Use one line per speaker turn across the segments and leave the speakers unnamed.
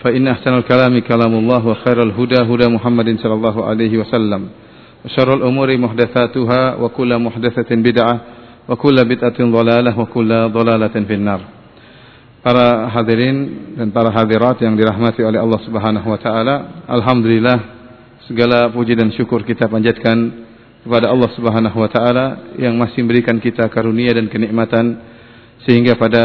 فإن أحسن الكلام كلام الله وخير الهدى هدى محمد صلى الله عليه وسلم وشر الأمور محدثاتها وكل محدثة بدعة وكل بدعة ضلالة وكل ضلالة في النار Para hadirin dan para hadirat yang dirahmati oleh Allah Subhanahu wa taala, alhamdulillah segala puji dan syukur kita panjatkan kepada Allah Subhanahu wa taala yang masih memberikan kita karunia dan kenikmatan sehingga pada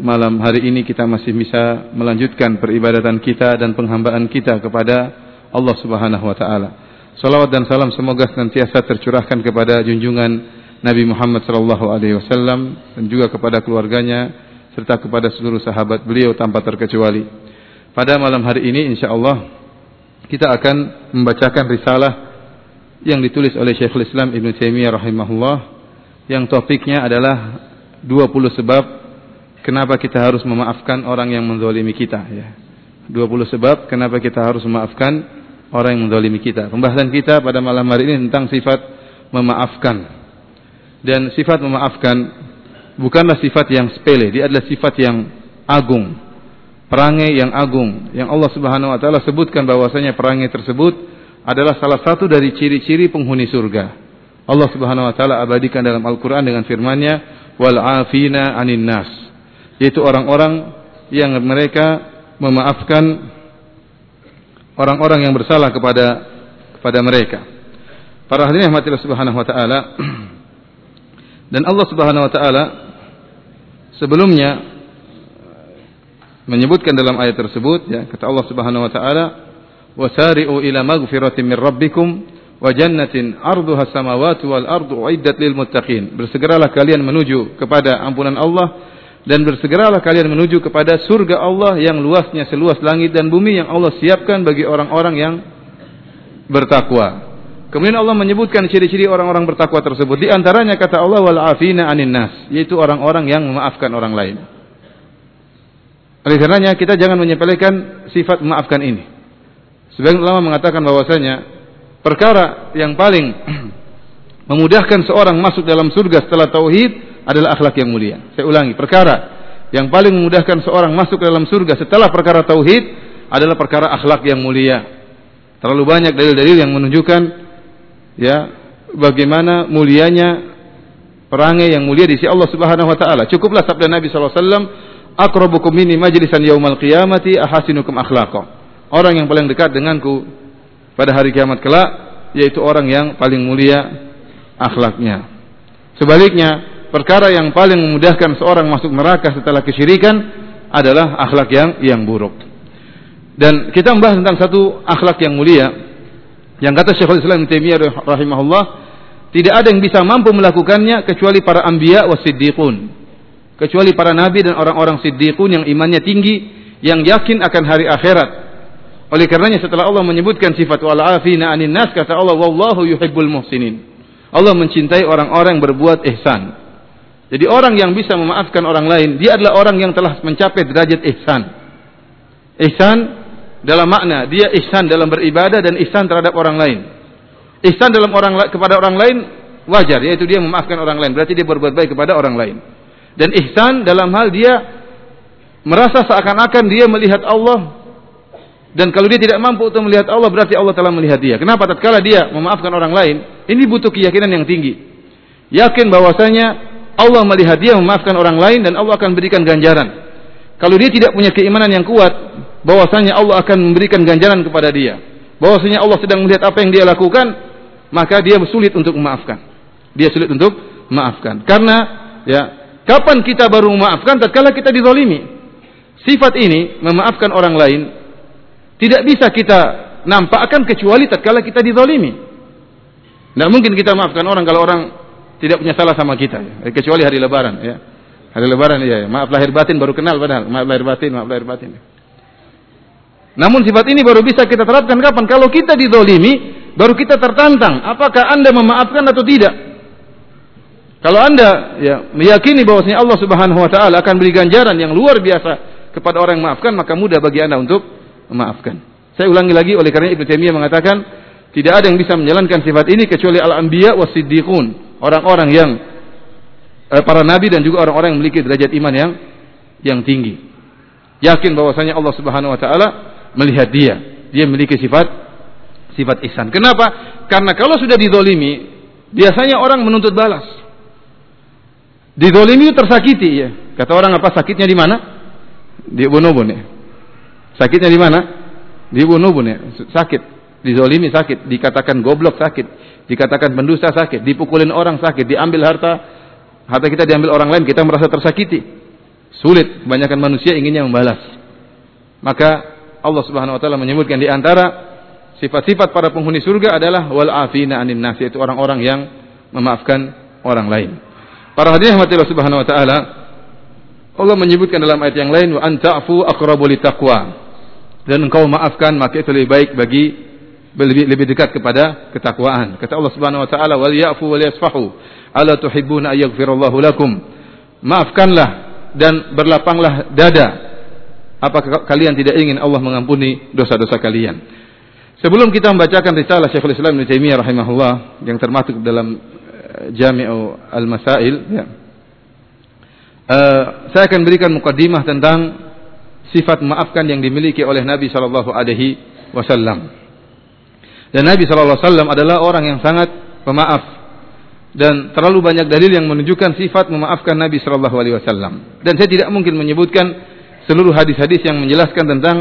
malam hari ini kita masih bisa melanjutkan peribadatan kita dan penghambaan kita kepada Allah Subhanahu wa taala. Salawat dan salam semoga senantiasa tercurahkan kepada junjungan Nabi Muhammad sallallahu alaihi wasallam dan juga kepada keluarganya serta kepada seluruh sahabat beliau tanpa terkecuali. Pada malam hari ini insyaallah kita akan membacakan risalah yang ditulis oleh Syekhul Islam Ibn Taimiyah rahimahullah yang topiknya adalah 20 sebab kenapa kita harus memaafkan orang yang menzalimi kita ya. 20 sebab kenapa kita harus memaafkan orang yang menzalimi kita. Pembahasan kita pada malam hari ini tentang sifat memaafkan. Dan sifat memaafkan bukanlah sifat yang sepele, dia adalah sifat yang agung. Perangai yang agung yang Allah Subhanahu wa taala sebutkan bahwasanya perangai tersebut adalah salah satu dari ciri-ciri penghuni surga. Allah Subhanahu wa taala abadikan dalam Al-Qur'an dengan firman-Nya wal afina 'anin nas yaitu orang-orang yang mereka memaafkan orang-orang yang bersalah kepada kepada mereka. Para hadirin yang Allah Subhanahu wa taala dan Allah Subhanahu wa taala sebelumnya menyebutkan dalam ayat tersebut ya kata Allah Subhanahu wa taala wasari'u ila maghfiratin min rabbikum wa jannatin arduha samawati wal ardu uiddat lil muttaqin bersegeralah kalian menuju kepada ampunan Allah dan bersegeralah kalian menuju kepada surga Allah yang luasnya seluas langit dan bumi yang Allah siapkan bagi orang-orang yang bertakwa. Kemudian Allah menyebutkan ciri-ciri orang-orang bertakwa tersebut. Di antaranya kata Allah wal afina anin nas, yaitu orang-orang yang memaafkan orang lain. Oleh karenanya kita jangan menyepelekan sifat memaafkan ini. Sebagian ulama mengatakan bahwasanya perkara yang paling memudahkan seorang masuk dalam surga setelah tauhid adalah akhlak yang mulia. Saya ulangi, perkara yang paling memudahkan seorang masuk ke dalam surga setelah perkara tauhid adalah perkara akhlak yang mulia. Terlalu banyak dalil-dalil yang menunjukkan ya bagaimana mulianya perangai yang mulia di sisi Allah Subhanahu wa taala. Cukuplah sabda Nabi sallallahu alaihi wasallam, "Aqrabukum minni majlisan yaumal qiyamati ahasinukum akhlaqa." Orang yang paling dekat denganku pada hari kiamat kelak yaitu orang yang paling mulia akhlaknya. Sebaliknya, perkara yang paling memudahkan seorang masuk neraka setelah kesyirikan adalah akhlak yang yang buruk. Dan kita membahas tentang satu akhlak yang mulia yang kata Syekhul Islam Taimiyah rahimahullah tidak ada yang bisa mampu melakukannya kecuali para anbiya wa siddiqun. Kecuali para nabi dan orang-orang siddiqun yang imannya tinggi, yang yakin akan hari akhirat. Oleh karenanya setelah Allah menyebutkan sifat wal afina anin nas kata Allah wallahu yuhibbul muhsinin. Allah mencintai orang-orang berbuat ihsan. Jadi orang yang bisa memaafkan orang lain, dia adalah orang yang telah mencapai derajat ihsan. Ihsan dalam makna dia ihsan dalam beribadah dan ihsan terhadap orang lain. Ihsan dalam orang kepada orang lain wajar, yaitu dia memaafkan orang lain, berarti dia berbuat baik kepada orang lain. Dan ihsan dalam hal dia merasa seakan-akan dia melihat Allah dan kalau dia tidak mampu untuk melihat Allah berarti Allah telah melihat dia. Kenapa tatkala dia memaafkan orang lain? Ini butuh keyakinan yang tinggi. Yakin bahwasanya Allah melihat dia memaafkan orang lain dan Allah akan berikan ganjaran. Kalau dia tidak punya keimanan yang kuat, bahwasanya Allah akan memberikan ganjaran kepada dia. Bahwasanya Allah sedang melihat apa yang dia lakukan, maka dia sulit untuk memaafkan. Dia sulit untuk memaafkan. Karena ya, kapan kita baru memaafkan tatkala kita dizalimi. Sifat ini memaafkan orang lain tidak bisa kita nampakkan kecuali tatkala kita dizalimi. Tidak mungkin kita maafkan orang kalau orang tidak punya salah sama kita ya. kecuali hari lebaran ya hari lebaran ya, ya maaf lahir batin baru kenal padahal maaf lahir batin maaf lahir batin Namun sifat ini baru bisa kita terapkan kapan? Kalau kita didolimi, baru kita tertantang. Apakah anda memaafkan atau tidak? Kalau anda ya meyakini bahwasanya Allah Subhanahu Wa Taala akan beri ganjaran yang luar biasa kepada orang yang memaafkan, maka mudah bagi anda untuk memaafkan. Saya ulangi lagi oleh karena Ibnu Taimiyah mengatakan tidak ada yang bisa menjalankan sifat ini kecuali al-anbiya was-siddiqun, orang-orang yang eh, para nabi dan juga orang-orang yang memiliki derajat iman yang yang tinggi. Yakin bahwasanya Allah Subhanahu wa taala melihat dia. Dia memiliki sifat sifat ihsan. Kenapa? Karena kalau sudah didolimi, biasanya orang menuntut balas. Didolimi tersakiti ya. Kata orang apa sakitnya di mana? Di ubun-ubun ya. Sakitnya di mana? Di ubun-ubun ya. Sakit. Didolimi sakit. Dikatakan goblok sakit. Dikatakan pendusta sakit. Dipukulin orang sakit. Diambil harta. Harta kita diambil orang lain. Kita merasa tersakiti. Sulit. Kebanyakan manusia inginnya membalas. Maka Allah Subhanahu wa taala menyebutkan di antara sifat-sifat para penghuni surga adalah wal afina anin nas yaitu orang-orang yang memaafkan orang lain. Para hadirin rahmati Allah Subhanahu wa taala Allah menyebutkan dalam ayat yang lain wa anta'fu aqrabu litaqwa. Dan engkau maafkan maka itu lebih baik bagi lebih, lebih dekat kepada ketakwaan. Kata Allah Subhanahu wa taala wal ya'fu wal yasfahu. Ala tuhibbuna ayaghfirallahu lakum. Maafkanlah dan berlapanglah dada Apakah kalian tidak ingin Allah mengampuni dosa-dosa kalian? Sebelum kita membacakan risalah Syekhul Islam Ibnu Taimiyah rahimahullah yang termasuk dalam uh, Jami'u Al-Masail ya. Uh, saya akan berikan mukaddimah tentang sifat memaafkan yang dimiliki oleh Nabi sallallahu alaihi wasallam. Dan Nabi wasallam adalah orang yang sangat pemaaf dan terlalu banyak dalil yang menunjukkan sifat memaafkan Nabi sallallahu alaihi wasallam. Dan saya tidak mungkin menyebutkan seluruh hadis-hadis yang menjelaskan tentang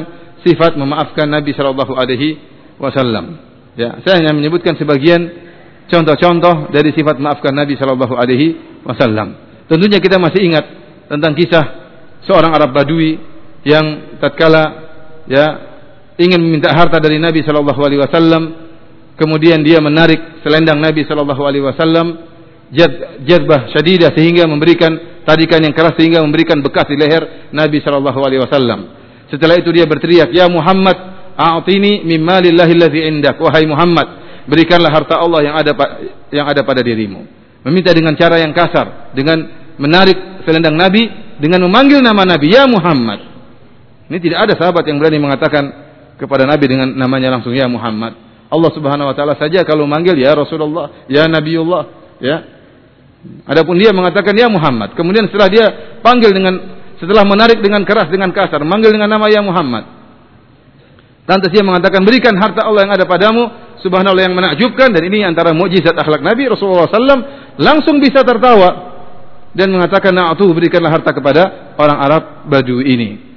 sifat memaafkan Nabi Shallallahu Alaihi Wasallam. Ya, saya hanya menyebutkan sebagian contoh-contoh dari sifat memaafkan Nabi Shallallahu Alaihi Wasallam. Tentunya kita masih ingat tentang kisah seorang Arab Badui yang tatkala ya ingin meminta harta dari Nabi Shallallahu Alaihi Wasallam, kemudian dia menarik selendang Nabi Shallallahu Alaihi Wasallam jadbah syadidah sehingga memberikan tarikan yang keras sehingga memberikan bekas di leher Nabi sallallahu alaihi wasallam. Setelah itu dia berteriak, "Ya Muhammad, a'tini min malillahi allazi indak." Wahai Muhammad, berikanlah harta Allah yang ada yang ada pada dirimu. Meminta dengan cara yang kasar, dengan menarik selendang Nabi, dengan memanggil nama Nabi, "Ya Muhammad." Ini tidak ada sahabat yang berani mengatakan kepada Nabi dengan namanya langsung, "Ya Muhammad." Allah Subhanahu wa taala saja kalau manggil ya Rasulullah, ya Nabiullah, ya Adapun dia mengatakan ya Muhammad. Kemudian setelah dia panggil dengan setelah menarik dengan keras dengan kasar, manggil dengan nama ya Muhammad. Lantas dia mengatakan berikan harta Allah yang ada padamu, subhanallah yang menakjubkan dan ini antara mukjizat akhlak Nabi Rasulullah SAW langsung bisa tertawa dan mengatakan na'atu berikanlah harta kepada orang Arab baju ini.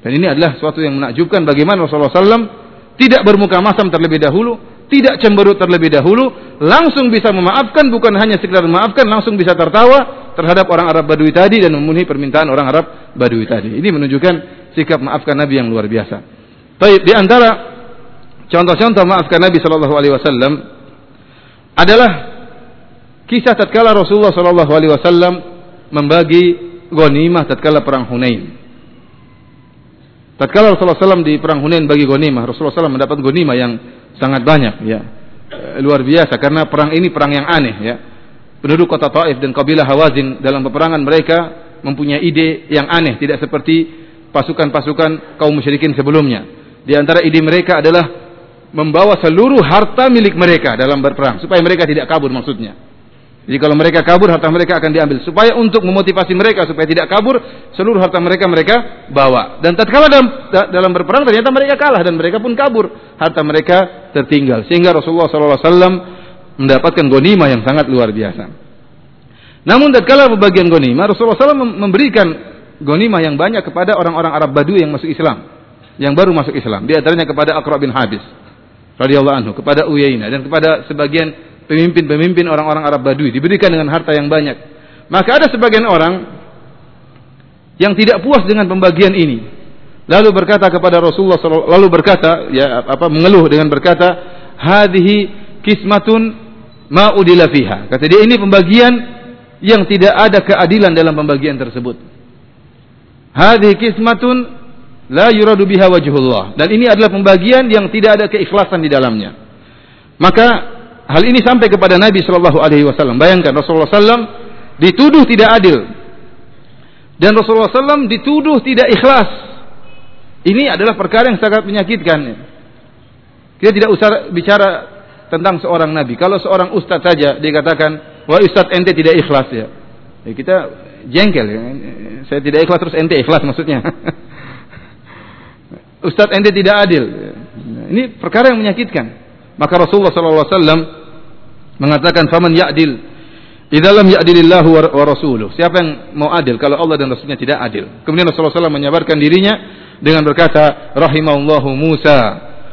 Dan ini adalah suatu yang menakjubkan bagaimana Rasulullah SAW tidak bermuka masam terlebih dahulu, tidak cemberut terlebih dahulu, langsung bisa memaafkan, bukan hanya sekedar memaafkan, langsung bisa tertawa terhadap orang Arab Badui tadi dan memenuhi permintaan orang Arab Badui tadi. Ini menunjukkan sikap maafkan Nabi yang luar biasa. Tapi di antara contoh-contoh maafkan Nabi Shallallahu Alaihi Wasallam adalah kisah tatkala Rasulullah Shallallahu Alaihi Wasallam membagi ghanimah tatkala perang Hunain. Tatkala Rasulullah SAW di perang Hunain bagi ghanimah, Rasulullah SAW mendapat ghanimah yang sangat banyak ya. E, luar biasa karena perang ini perang yang aneh ya. Penduduk kota Taif dan kabilah Hawazin dalam peperangan mereka mempunyai ide yang aneh tidak seperti pasukan-pasukan kaum musyrikin sebelumnya. Di antara ide mereka adalah membawa seluruh harta milik mereka dalam berperang supaya mereka tidak kabur maksudnya jadi kalau mereka kabur harta mereka akan diambil. Supaya untuk memotivasi mereka supaya tidak kabur seluruh harta mereka mereka bawa. Dan tatkala dalam dalam berperang ternyata mereka kalah dan mereka pun kabur. Harta mereka tertinggal. Sehingga Rasulullah SAW mendapatkan gonima yang sangat luar biasa. Namun tatkala pembagian gonima Rasulullah SAW memberikan gonima yang banyak kepada orang-orang Arab Badu yang masuk Islam. Yang baru masuk Islam. Di antaranya kepada Aqra bin Habis radhiyallahu anhu kepada Uyainah dan kepada sebagian pemimpin-pemimpin orang-orang Arab Badui diberikan dengan harta yang banyak. Maka ada sebagian orang yang tidak puas dengan pembagian ini. Lalu berkata kepada Rasulullah lalu berkata ya apa mengeluh dengan berkata hadhihi kismatun ma udila fiha. Kata dia ini pembagian yang tidak ada keadilan dalam pembagian tersebut. Hadhihi kismatun la yuradu biha wajhullah. Dan ini adalah pembagian yang tidak ada keikhlasan di dalamnya. Maka hal ini sampai kepada Nabi Shallallahu Alaihi Wasallam. Bayangkan Rasulullah SAW dituduh tidak adil dan Rasulullah SAW dituduh tidak ikhlas. Ini adalah perkara yang sangat menyakitkan. Kita tidak usah bicara tentang seorang nabi. Kalau seorang ustadz saja dikatakan, wah ustadz ente tidak ikhlas ya. ya kita jengkel ya. Saya tidak ikhlas terus ente ikhlas maksudnya. ustadz ente tidak adil. Ini perkara yang menyakitkan. Maka Rasulullah SAW mengatakan, faman ya'dil Idalam ya'dilillahu wa rasuluh. Siapa yang mau adil kalau Allah dan Rasulnya tidak adil? Kemudian Rasulullah SAW menyabarkan dirinya dengan berkata, Rahimallahu Musa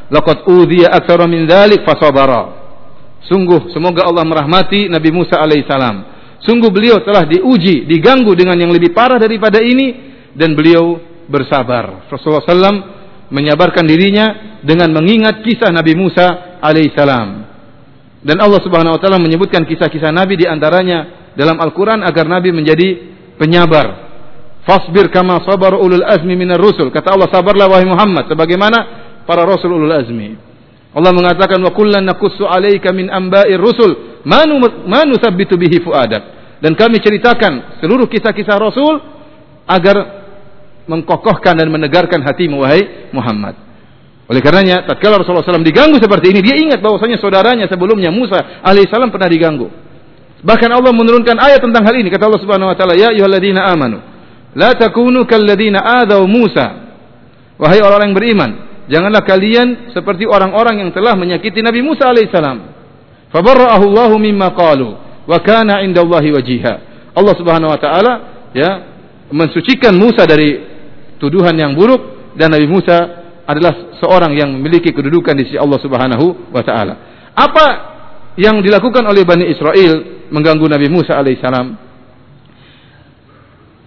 laqad udhiya aktsara min dzalik fasabara. Sungguh semoga Allah merahmati Nabi Musa alaihissalam. Sungguh beliau telah diuji, diganggu dengan yang lebih parah daripada ini dan beliau bersabar. Rasulullah SAW menyabarkan dirinya dengan mengingat kisah Nabi Musa alaihissalam. Dan Allah Subhanahu wa taala menyebutkan kisah-kisah Nabi di antaranya dalam Al-Qur'an agar Nabi menjadi penyabar. Fasbir kama sabar ulul azmi minar rusul. Kata Allah sabarlah wahai Muhammad sebagaimana para rasul ulul azmi. Allah mengatakan wa kullan naqussu alayka min amba'ir rusul ma nusabbitu bihi fuadak. Dan kami ceritakan seluruh kisah-kisah Rasul agar mengkokohkan dan menegarkan hatimu wahai Muhammad. Oleh karenanya, tatkala Rasulullah SAW diganggu seperti ini, dia ingat bahwasanya saudaranya sebelumnya Musa alaihissalam pernah diganggu. Bahkan Allah menurunkan ayat tentang hal ini. Kata Allah Subhanahu wa taala, "Ya ayyuhalladzina amanu, la takunu kalladzina adaw Musa." Wahai orang yang beriman, janganlah kalian seperti orang-orang yang telah menyakiti Nabi Musa alaihissalam. Fabarra'ahu Allah mimma qalu wa kana wajiha. Allah Subhanahu wa taala ya mensucikan Musa dari tuduhan yang buruk dan Nabi Musa adalah seorang yang memiliki kedudukan di sisi Allah Subhanahu wa taala. Apa yang dilakukan oleh Bani Israel mengganggu Nabi Musa alaihissalam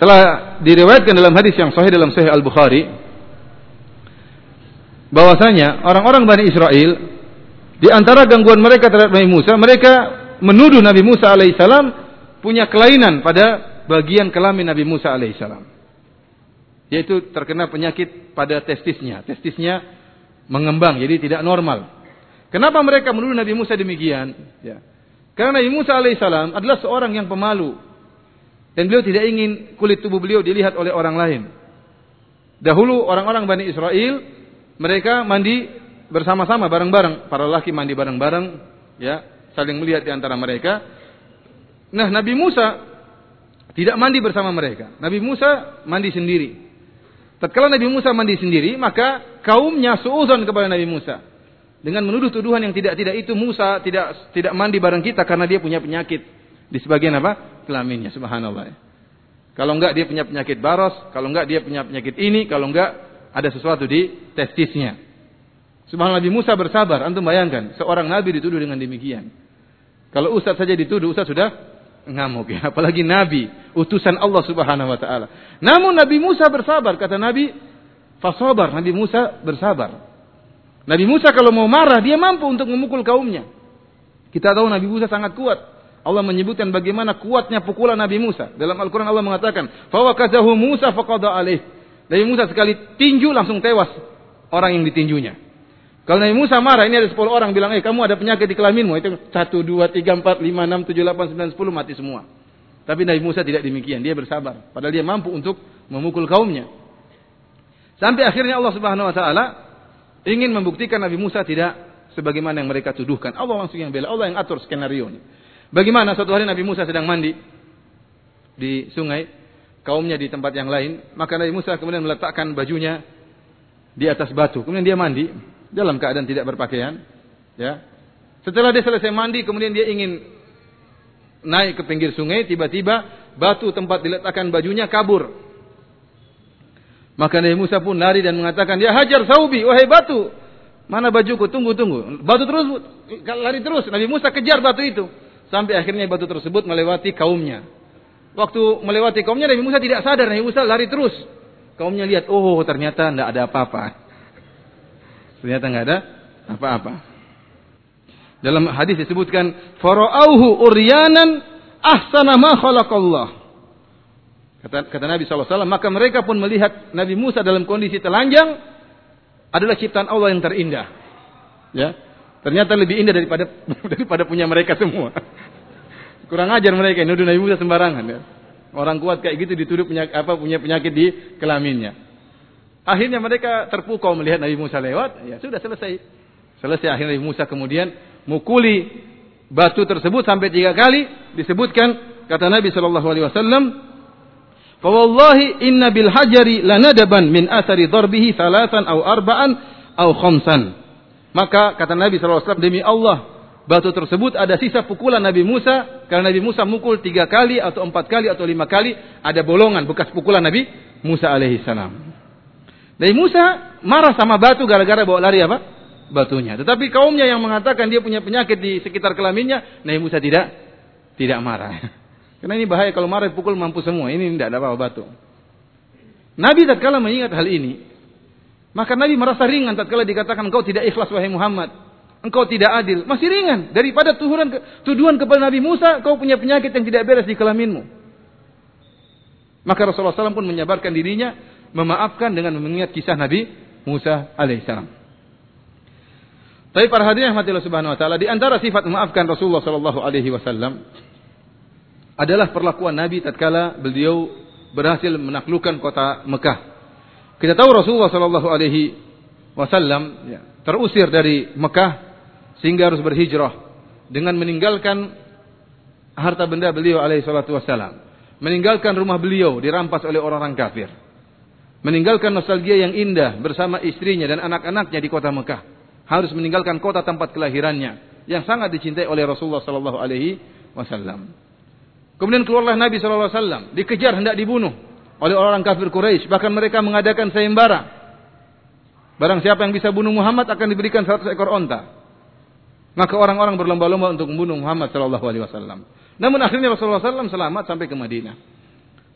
telah diriwayatkan dalam hadis yang sahih dalam Sahih Al Bukhari bahwasanya orang-orang Bani Israel di antara gangguan mereka terhadap Nabi Musa, mereka menuduh Nabi Musa alaihissalam punya kelainan pada bagian kelamin Nabi Musa alaihissalam. Yaitu terkena penyakit pada testisnya. Testisnya mengembang, jadi tidak normal. Kenapa mereka menuduh Nabi Musa demikian? Ya. Karena Nabi Musa alaihissalam adalah seorang yang pemalu. Dan beliau tidak ingin kulit tubuh beliau dilihat oleh orang lain. Dahulu orang-orang Bani Israel mereka mandi bersama-sama bareng-bareng. Para laki mandi bareng-bareng, ya, saling melihat di antara mereka. Nah, Nabi Musa tidak mandi bersama mereka. Nabi Musa mandi sendiri. Tatkala Nabi Musa mandi sendiri, maka kaumnya suuzon kepada Nabi Musa dengan menuduh tuduhan yang tidak-tidak itu Musa tidak tidak mandi bareng kita karena dia punya penyakit di sebagian apa? kelaminnya subhanallah. Kalau enggak dia punya penyakit baros, kalau enggak dia punya penyakit ini, kalau enggak ada sesuatu di testisnya. Subhanallah Nabi Musa bersabar. Antum bayangkan, seorang nabi dituduh dengan demikian. Kalau ustaz saja dituduh, ustaz sudah ngamuk ya. Apalagi nabi, utusan Allah Subhanahu wa taala. Namun Nabi Musa bersabar, kata Nabi, fasabar. Nabi Musa bersabar. Nabi Musa kalau mau marah, dia mampu untuk memukul kaumnya. Kita tahu Nabi Musa sangat kuat. Allah menyebutkan bagaimana kuatnya pukulan Nabi Musa. Dalam Al-Quran Allah mengatakan, Fawakazahu Musa faqada alaih. Nabi Musa sekali tinju langsung tewas orang yang ditinjunya. Kalau Nabi Musa marah, ini ada 10 orang bilang, eh kamu ada penyakit di kelaminmu. Itu 1, 2, 3, 4, 5, 6, 7, 8, 9, 10 mati semua. Tapi Nabi Musa tidak demikian. Dia bersabar. Padahal dia mampu untuk memukul kaumnya. Sampai akhirnya Allah subhanahu wa ta'ala ingin membuktikan Nabi Musa tidak sebagaimana yang mereka tuduhkan. Allah langsung yang bela. Allah yang atur skenario ini. Bagaimana suatu hari Nabi Musa sedang mandi di sungai kaumnya di tempat yang lain, maka Nabi Musa kemudian meletakkan bajunya di atas batu. Kemudian dia mandi dalam keadaan tidak berpakaian, ya. Setelah dia selesai mandi, kemudian dia ingin naik ke pinggir sungai, tiba-tiba batu tempat diletakkan bajunya kabur. Maka Nabi Musa pun lari dan mengatakan, "Ya hajar saubi, wahai batu, mana bajuku? Tunggu, tunggu." Batu terus lari terus. Nabi Musa kejar batu itu sampai akhirnya batu tersebut melewati kaumnya. Waktu melewati kaumnya Nabi Musa tidak sadar, Nabi Musa lari terus. Kaumnya lihat, oh ternyata tidak ada apa-apa. Ternyata nggak ada apa-apa. Dalam hadis disebutkan, farauhu uryanan ahsana ma khalaqallah. Kata, kata Nabi SAW, maka mereka pun melihat Nabi Musa dalam kondisi telanjang adalah ciptaan Allah yang terindah. Ya, ternyata lebih indah daripada daripada punya mereka semua. Kurang ajar mereka nuduh Nabi Musa sembarangan. Ya. Orang kuat kayak gitu dituduh penyakit, apa punya penyakit di kelaminnya. Akhirnya mereka terpukau melihat Nabi Musa lewat, ya sudah selesai. Selesai. Akhirnya Nabi Musa kemudian mukuli batu tersebut sampai tiga kali. Disebutkan kata Nabi Shallallahu Alaihi Wasallam Fawallahi inna bil hajari lanadaban min asari darbihi salasan au arba'an au khamsan. Maka kata Nabi SAW demi Allah batu tersebut ada sisa pukulan Nabi Musa karena Nabi Musa mukul tiga kali atau empat kali atau lima kali. Ada bolongan bekas pukulan Nabi Musa alaihi Nabi Musa marah sama batu gara-gara bawa lari apa? Batunya. Tetapi kaumnya yang mengatakan dia punya penyakit di sekitar kelaminnya, Nabi Musa tidak tidak marah. Karena ini bahaya kalau marah pukul mampu semua. Ini tidak ada apa-apa batu. Nabi tatkala mengingat hal ini, maka Nabi merasa ringan tatkala dikatakan engkau tidak ikhlas wahai Muhammad. Engkau tidak adil. Masih ringan daripada tuduhan, tuduhan kepada Nabi Musa, kau punya penyakit yang tidak beres di kelaminmu. Maka Rasulullah SAW pun menyabarkan dirinya, memaafkan dengan mengingat kisah Nabi Musa alaihissalam. Tapi para hadirin yang Allah Subhanahu wa taala di antara sifat memaafkan Rasulullah sallallahu alaihi wasallam adalah perlakuan Nabi tatkala beliau berhasil menaklukkan kota Mekah. Kita tahu Rasulullah Shallallahu Alaihi Wasallam ya, terusir dari Mekah sehingga harus berhijrah dengan meninggalkan harta benda beliau alaihi salatu wasallam. Meninggalkan rumah beliau dirampas oleh orang-orang kafir. Meninggalkan nostalgia yang indah bersama istrinya dan anak-anaknya di kota Mekah. Harus meninggalkan kota tempat kelahirannya yang sangat dicintai oleh Rasulullah sallallahu alaihi wasallam. Kemudian keluarlah Nabi SAW, dikejar hendak dibunuh oleh orang kafir Quraisy. Bahkan mereka mengadakan sayembara. Barang siapa yang bisa bunuh Muhammad akan diberikan 100 ekor onta. Maka orang-orang berlomba-lomba untuk membunuh Muhammad Shallallahu Alaihi Wasallam. Namun akhirnya Rasulullah SAW selamat sampai ke Madinah.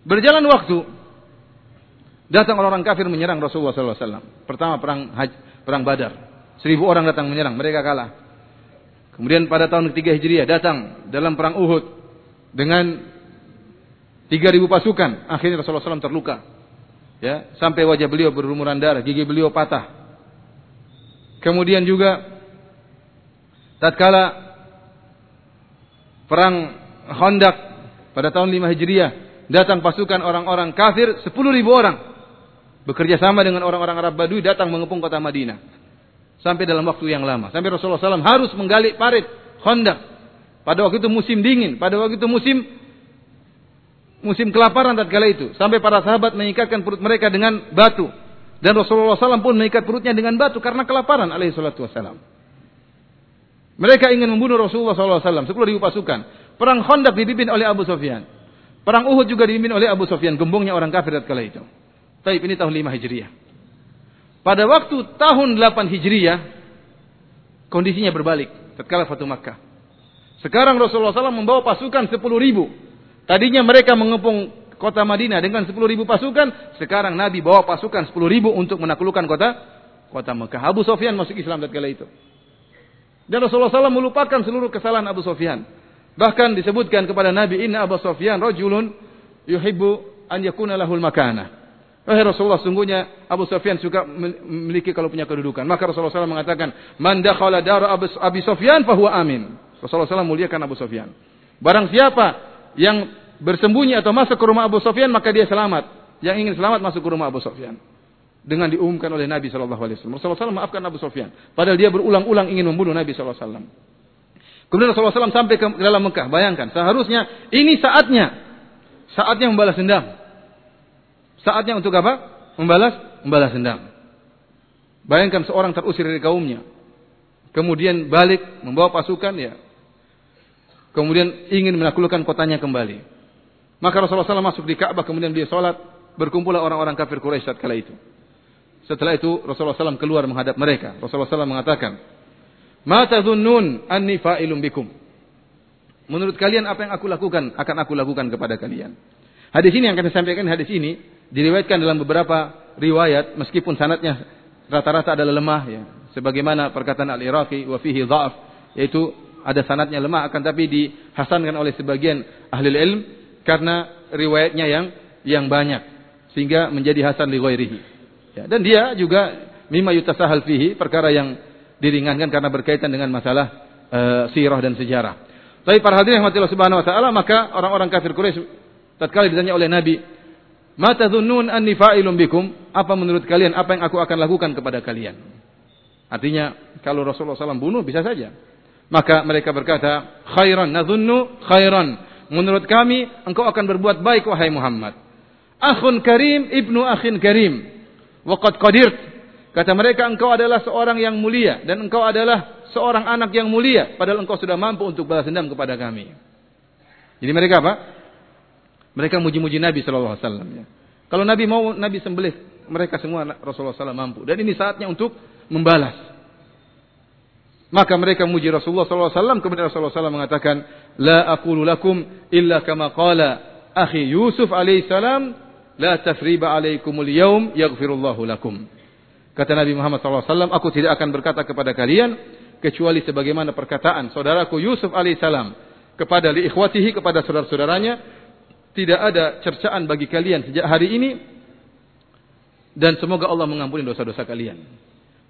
Berjalan waktu, datang orang-orang kafir menyerang Rasulullah SAW. Pertama perang Haj, perang Badar, seribu orang datang menyerang, mereka kalah. Kemudian pada tahun ketiga Hijriah datang dalam perang Uhud, dengan 3000 pasukan. Akhirnya Rasulullah SAW terluka. Ya, sampai wajah beliau berlumuran darah, gigi beliau patah. Kemudian juga tatkala perang Khandaq pada tahun 5 Hijriah, datang pasukan orang-orang kafir 10.000 orang. Bekerja sama dengan orang-orang Arab Badui datang mengepung kota Madinah. Sampai dalam waktu yang lama. Sampai Rasulullah SAW harus menggali parit Khandaq pada waktu itu musim dingin, pada waktu itu musim musim kelaparan tatkala itu. Sampai para sahabat mengikatkan perut mereka dengan batu. Dan Rasulullah SAW pun mengikat perutnya dengan batu karena kelaparan alaihi salatu wassalam. Mereka ingin membunuh Rasulullah SAW, 10 ribu pasukan. Perang Khandaq dipimpin oleh Abu Sufyan. Perang Uhud juga dipimpin oleh Abu Sufyan, gembongnya orang kafir tatkala itu. Tapi ini tahun 5 Hijriah. Pada waktu tahun 8 Hijriah, kondisinya berbalik. Tatkala Fatu Makkah. Sekarang Rasulullah SAW membawa pasukan 10 ribu. Tadinya mereka mengepung kota Madinah dengan 10 ribu pasukan. Sekarang Nabi bawa pasukan 10 ribu untuk menaklukkan kota kota Mekah. Abu Sofyan masuk Islam kala itu. Dan Rasulullah SAW melupakan seluruh kesalahan Abu Sofyan. Bahkan disebutkan kepada Nabi, Inna Abu Sofyan rajulun yuhibbu an yakuna lahul makana. Wahai Rasulullah, sungguhnya Abu Sufyan suka memiliki kalau punya kedudukan. Maka Rasulullah SAW mengatakan, Man dakhala dara Abi Sufyan fahuwa amin. Rasulullah SAW muliakan Abu Sufyan. Barang siapa yang bersembunyi atau masuk ke rumah Abu Sufyan maka dia selamat. Yang ingin selamat masuk ke rumah Abu Sufyan. Dengan diumumkan oleh Nabi Wasallam. Rasulullah SAW maafkan Abu Sufyan. Padahal dia berulang-ulang ingin membunuh Nabi Wasallam. Kemudian Rasulullah SAW sampai ke dalam Mekah. Bayangkan, seharusnya ini saatnya, saatnya membalas dendam. Saatnya untuk apa? Membalas, membalas dendam. Bayangkan seorang terusir dari kaumnya, kemudian balik membawa pasukan ya kemudian ingin menaklukkan kotanya kembali. Maka Rasulullah SAW masuk di Ka'bah, kemudian dia sholat, berkumpullah orang-orang kafir Quraisy saat kala itu. Setelah itu Rasulullah SAW keluar menghadap mereka. Rasulullah SAW mengatakan, Ma tadhunnun anni fa'ilum bikum. Menurut kalian apa yang aku lakukan akan aku lakukan kepada kalian. Hadis ini yang kami sampaikan hadis ini diriwayatkan dalam beberapa riwayat meskipun sanatnya rata-rata adalah lemah ya. Sebagaimana perkataan Al-Iraqi wa fihi dha'af yaitu ada sanatnya lemah akan tapi dihasankan oleh sebagian ahli ilm karena riwayatnya yang yang banyak sehingga menjadi hasan li ghairihi. Ya, dan dia juga mimma yutasahal fihi perkara yang diringankan karena berkaitan dengan masalah uh, sirah dan sejarah. Tapi para hadirin yang Subhanahu wa taala maka orang-orang kafir Quraisy tatkala ditanya oleh Nabi, "Mata dzunnun anni fa'ilun bikum?" Apa menurut kalian apa yang aku akan lakukan kepada kalian? Artinya kalau Rasulullah SAW bunuh bisa saja. Maka mereka berkata, "Khairan nadzunnu khairan." Menurut kami engkau akan berbuat baik wahai Muhammad. Akhun karim ibnu akhin karim. Waqad qadirt. Kata mereka engkau adalah seorang yang mulia dan engkau adalah seorang anak yang mulia padahal engkau sudah mampu untuk balas dendam kepada kami. Jadi mereka apa? Mereka muji-muji Nabi sallallahu alaihi wasallam ya. Kalau Nabi mau Nabi sembelih mereka semua Rasulullah SAW mampu dan ini saatnya untuk membalas. Maka mereka muji Rasulullah SAW kemudian Rasulullah SAW mengatakan la aqulu lakum illa kama qala akhi Yusuf alaihissalam la tafriba alaikumul yaum yaghfirullahu lakum. Kata Nabi Muhammad SAW, aku tidak akan berkata kepada kalian kecuali sebagaimana perkataan saudaraku Yusuf alaihissalam kepada li ikhwatihi kepada saudara-saudaranya tidak ada cercaan bagi kalian sejak hari ini dan semoga Allah mengampuni dosa-dosa kalian.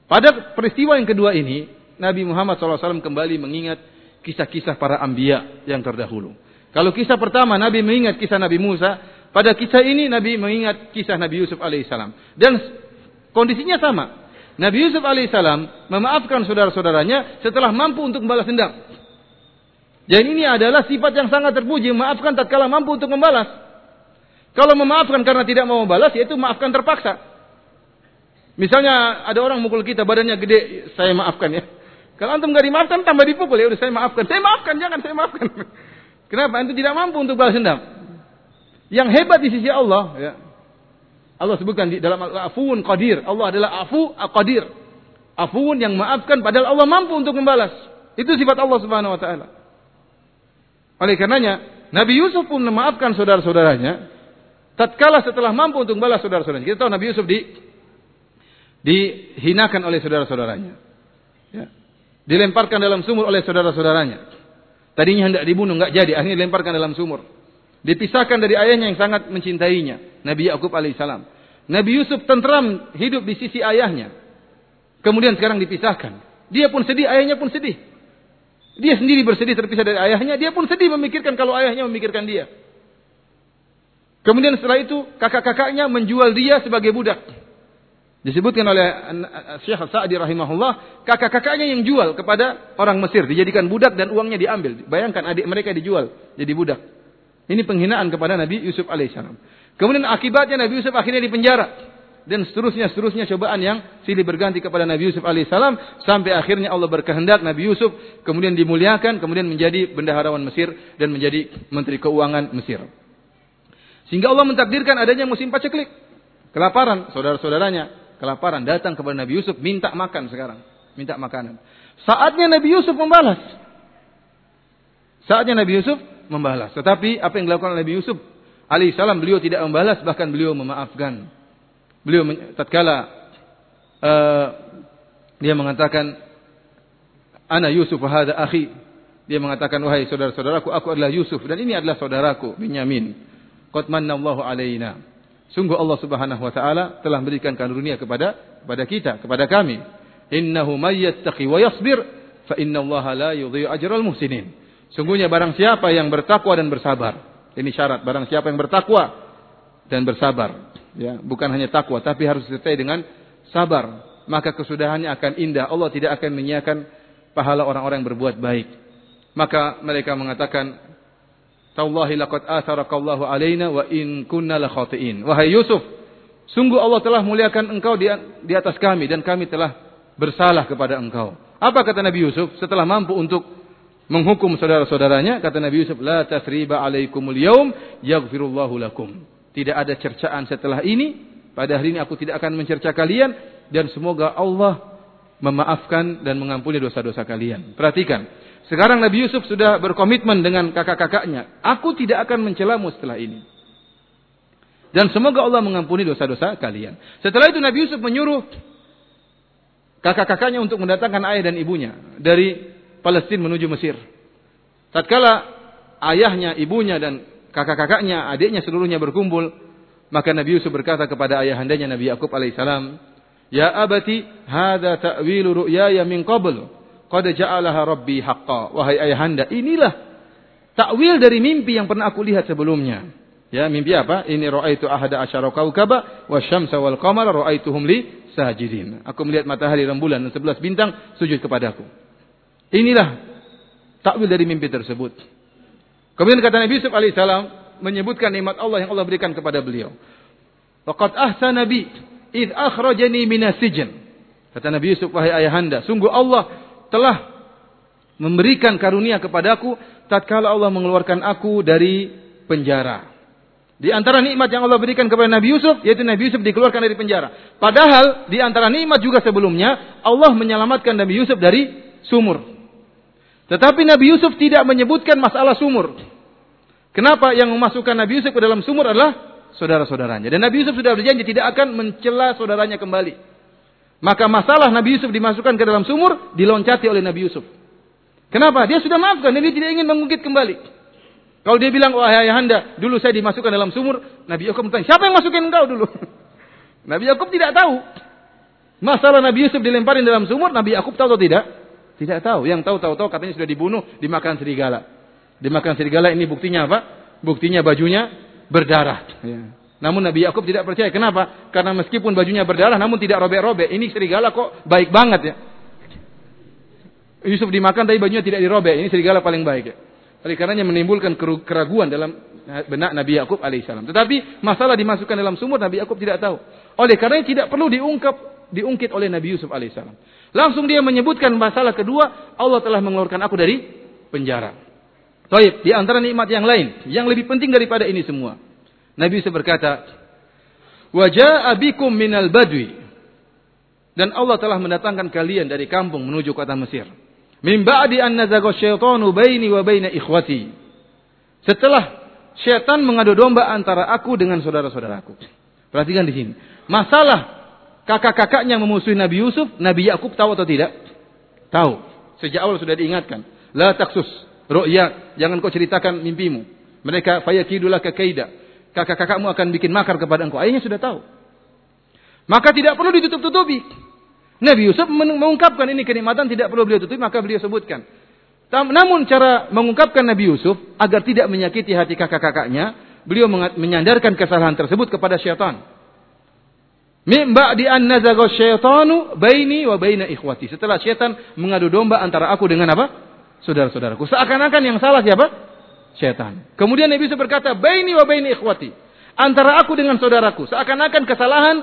Pada peristiwa yang kedua ini, Nabi Muhammad SAW kembali mengingat kisah-kisah para ambia yang terdahulu. Kalau kisah pertama Nabi mengingat kisah Nabi Musa, pada kisah ini Nabi mengingat kisah Nabi Yusuf alaihissalam. Dan kondisinya sama. Nabi Yusuf alaihissalam memaafkan saudara-saudaranya setelah mampu untuk membalas dendam. Dan ini adalah sifat yang sangat terpuji, memaafkan tatkala mampu untuk membalas. Kalau memaafkan karena tidak mau membalas, yaitu maafkan terpaksa. Misalnya ada orang mukul kita, badannya gede, saya maafkan ya. Kalau antum nggak dimaafkan, tambah dipukul ya udah saya maafkan. Saya maafkan, jangan saya maafkan. Kenapa? Antum tidak mampu untuk balas dendam. Yang hebat di sisi Allah, ya, Allah sebutkan di dalam Al-Afuun Qadir. Allah adalah Afu Qadir. Afuun yang maafkan padahal Allah mampu untuk membalas. Itu sifat Allah Subhanahu wa taala. Oleh karenanya, Nabi Yusuf pun memaafkan saudara-saudaranya tatkala setelah mampu untuk membalas saudara-saudaranya. Kita tahu Nabi Yusuf di dihinakan oleh saudara-saudaranya. Ya. Dilemparkan dalam sumur oleh saudara-saudaranya. Tadinya hendak dibunuh, enggak jadi, akhirnya dilemparkan dalam sumur. Dipisahkan dari ayahnya yang sangat mencintainya, Nabi Yakub alaihissalam. Nabi Yusuf tentram hidup di sisi ayahnya. Kemudian sekarang dipisahkan. Dia pun sedih, ayahnya pun sedih. Dia sendiri bersedih terpisah dari ayahnya, dia pun sedih memikirkan kalau ayahnya memikirkan dia. Kemudian setelah itu kakak-kakaknya menjual dia sebagai budak. Disebutkan oleh Syekh Sa'di rahimahullah, kakak-kakaknya yang jual kepada orang Mesir, dijadikan budak dan uangnya diambil. Bayangkan adik mereka dijual jadi budak. Ini penghinaan kepada Nabi Yusuf alaihissalam. Kemudian akibatnya Nabi Yusuf akhirnya dipenjara dan seterusnya seterusnya cobaan yang silih berganti kepada Nabi Yusuf alaihissalam sampai akhirnya Allah berkehendak Nabi Yusuf kemudian dimuliakan kemudian menjadi bendaharawan Mesir dan menjadi menteri keuangan Mesir. Sehingga Allah mentakdirkan adanya musim paceklik, kelaparan saudara-saudaranya, kelaparan datang kepada Nabi Yusuf minta makan sekarang, minta makanan. Saatnya Nabi Yusuf membalas. Saatnya Nabi Yusuf membalas. Tetapi apa yang dilakukan Nabi Yusuf alaihissalam beliau tidak membalas bahkan beliau memaafkan. Beliau tatkala uh, dia mengatakan ana Yusuf hada akhi. Dia mengatakan wahai saudara-saudaraku aku adalah Yusuf dan ini adalah saudaraku Binyamin. Qad manallahu alaina. Sungguh Allah Subhanahu wa taala telah memberikan karunia kepada kepada kita, kepada kami. Innahu may wa yasbir fa innallaha la yudhi'u ajral muhsinin. Sungguhnya barang siapa yang bertakwa dan bersabar. Ini syarat barang siapa yang bertakwa dan bersabar. Ya, bukan hanya takwa tapi harus disertai dengan sabar. Maka kesudahannya akan indah. Allah tidak akan menyiakan pahala orang-orang yang berbuat baik. Maka mereka mengatakan, "Tallahi laqad atharakallahu alaina wa in kunna la khati'in." Wahai Yusuf, sungguh Allah telah muliakan engkau di, di atas kami dan kami telah bersalah kepada engkau. Apa kata Nabi Yusuf setelah mampu untuk menghukum saudara-saudaranya, kata Nabi Yusuf, "La tasriba alaikumul yaum, yaghfirullahu lakum." Tidak ada cercaan setelah ini. Pada hari ini aku tidak akan mencerca kalian dan semoga Allah memaafkan dan mengampuni dosa-dosa kalian. Perhatikan, sekarang Nabi Yusuf sudah berkomitmen dengan kakak-kakaknya, aku tidak akan mencelamu setelah ini. Dan semoga Allah mengampuni dosa-dosa kalian. Setelah itu Nabi Yusuf menyuruh kakak-kakaknya untuk mendatangkan ayah dan ibunya dari Palestina menuju Mesir. Tatkala ayahnya, ibunya dan kakak-kakaknya, adiknya seluruhnya berkumpul, Maka Nabi Yusuf berkata kepada ayahandanya Nabi Yakub alaihissalam, "Ya abati, hadza ta'wilu ru'yaya min qabl. Qad ja'alaha rabbi haqqan." Wahai ayahanda, inilah takwil dari mimpi yang pernah aku lihat sebelumnya. Ya, mimpi apa? Ini ra'aitu ahada asyara kaukaba wasyamsa wal qamara ra'aituhum li sajidin. Aku melihat matahari, rembulan dan sebelas bintang sujud kepadaku. Inilah takwil dari mimpi tersebut. Kemudian kata Nabi Yusuf alaihissalam, menyebutkan nikmat Allah yang Allah berikan kepada beliau. Waqad ahsana bi id akhrajani minas sijn. Kata Nabi Yusuf wahai ayahanda, sungguh Allah telah memberikan karunia kepadaku tatkala Allah mengeluarkan aku dari penjara. Di antara nikmat yang Allah berikan kepada Nabi Yusuf yaitu Nabi Yusuf dikeluarkan dari penjara. Padahal di antara nikmat juga sebelumnya Allah menyelamatkan Nabi Yusuf dari sumur. Tetapi Nabi Yusuf tidak menyebutkan masalah sumur. Kenapa yang memasukkan Nabi Yusuf ke dalam sumur adalah saudara-saudaranya. Dan Nabi Yusuf sudah berjanji tidak akan mencela saudaranya kembali. Maka masalah Nabi Yusuf dimasukkan ke dalam sumur diloncati oleh Nabi Yusuf. Kenapa? Dia sudah maafkan dan dia tidak ingin mengungkit kembali. Kalau dia bilang, wahai ayahanda, dulu saya dimasukkan dalam sumur, Nabi Yakub bertanya, siapa yang masukin engkau dulu? Nabi Yakub tidak tahu. Masalah Nabi Yusuf dilemparin dalam sumur, Nabi Yakub tahu atau tidak? Tidak tahu. Yang tahu tahu tahu katanya sudah dibunuh, dimakan serigala. Dimakan serigala ini buktinya apa? Buktinya bajunya berdarah. Ya. Namun Nabi Yakub tidak percaya. Kenapa? Karena meskipun bajunya berdarah namun tidak robek-robek. Ini serigala kok baik banget ya. Yusuf dimakan tapi bajunya tidak dirobek. Ini serigala paling baik ya. Oleh karenanya menimbulkan keraguan dalam benak Nabi Yakub alaihissalam. Tetapi masalah dimasukkan dalam sumur Nabi Yakub tidak tahu. Oleh karenanya tidak perlu diungkap diungkit oleh Nabi Yusuf alaihissalam. Langsung dia menyebutkan masalah kedua, Allah telah mengeluarkan aku dari penjara. Taib, di antara nikmat yang lain yang lebih penting daripada ini semua. Nabi Yusuf berkata, "Wajah abikum minal badwi." Dan Allah telah mendatangkan kalian dari kampung menuju kota Mesir. Min ba'di an syaitanu baini wa baina ikhwati. Setelah syaitan mengadu domba antara aku dengan saudara-saudaraku. Perhatikan di sini. Masalah kakak-kakaknya memusuhi Nabi Yusuf, Nabi Yakub tahu atau tidak? Tahu. Sejak awal sudah diingatkan. La taksus ru'ya, jangan kau ceritakan mimpimu. Mereka fayakidulah kaida. Kakak-kakakmu akan bikin makar kepada engkau. Ayahnya sudah tahu. Maka tidak perlu ditutup-tutupi. Nabi Yusuf mengungkapkan ini kenikmatan tidak perlu beliau tutupi, maka beliau sebutkan. Namun cara mengungkapkan Nabi Yusuf agar tidak menyakiti hati kakak-kakaknya, beliau menyandarkan kesalahan tersebut kepada syaitan. Mimba di an nazaga syaitanu baini wa baina ikhwati. Setelah syaitan mengadu domba antara aku dengan apa? saudara-saudaraku. Seakan-akan yang salah siapa? Syaitan. Kemudian Nabi Yusuf berkata, "Baini wa baini ikhwati." Antara aku dengan saudaraku. Seakan-akan kesalahan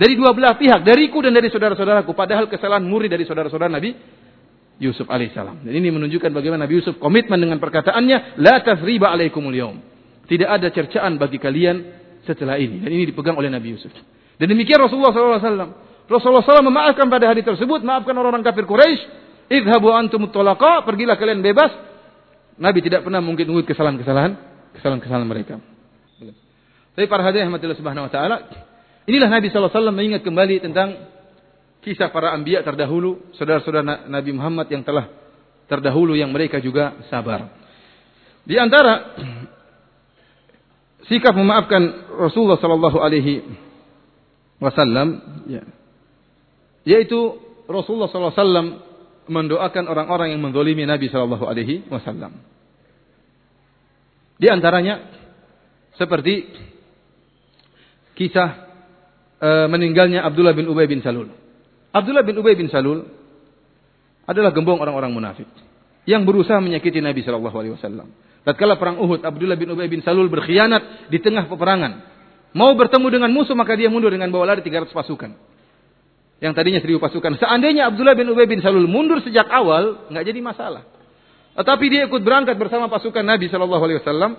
dari dua belah pihak, dariku dan dari saudara-saudaraku. Padahal kesalahan murni dari saudara-saudara Nabi Yusuf alaihissalam. Dan ini menunjukkan bagaimana Nabi Yusuf komitmen dengan perkataannya, "La tasriba alaikumul yaum." Tidak ada cercaan bagi kalian setelah ini. Dan ini dipegang oleh Nabi Yusuf. Dan demikian Rasulullah SAW. Rasulullah SAW memaafkan pada hari tersebut, maafkan orang-orang kafir Quraisy Idhabu antum tolaqa, pergilah kalian bebas. Nabi tidak pernah mungkin mengikut kesalahan-kesalahan, kesalahan-kesalahan mereka. Tapi para hadirin rahmatillah subhanahu wa taala, inilah Nabi SAW mengingat kembali tentang kisah para anbiya terdahulu, saudara-saudara Nabi Muhammad yang telah terdahulu yang mereka juga sabar. Di antara sikap memaafkan Rasulullah sallallahu alaihi wasallam ya, yaitu Rasulullah wasallam mendoakan orang-orang yang menzalimi Nabi Shallallahu Alaihi Wasallam. Di antaranya seperti kisah e, meninggalnya Abdullah bin Ubay bin Salul. Abdullah bin Ubay bin Salul adalah gembong orang-orang munafik yang berusaha menyakiti Nabi Shallallahu Alaihi Wasallam. Tatkala perang Uhud, Abdullah bin Ubay bin Salul berkhianat di tengah peperangan. Mau bertemu dengan musuh maka dia mundur dengan bawa lari 300 pasukan yang tadinya seribu pasukan. Seandainya Abdullah bin Ubay bin Salul mundur sejak awal, nggak jadi masalah. Tetapi dia ikut berangkat bersama pasukan Nabi Shallallahu Alaihi Wasallam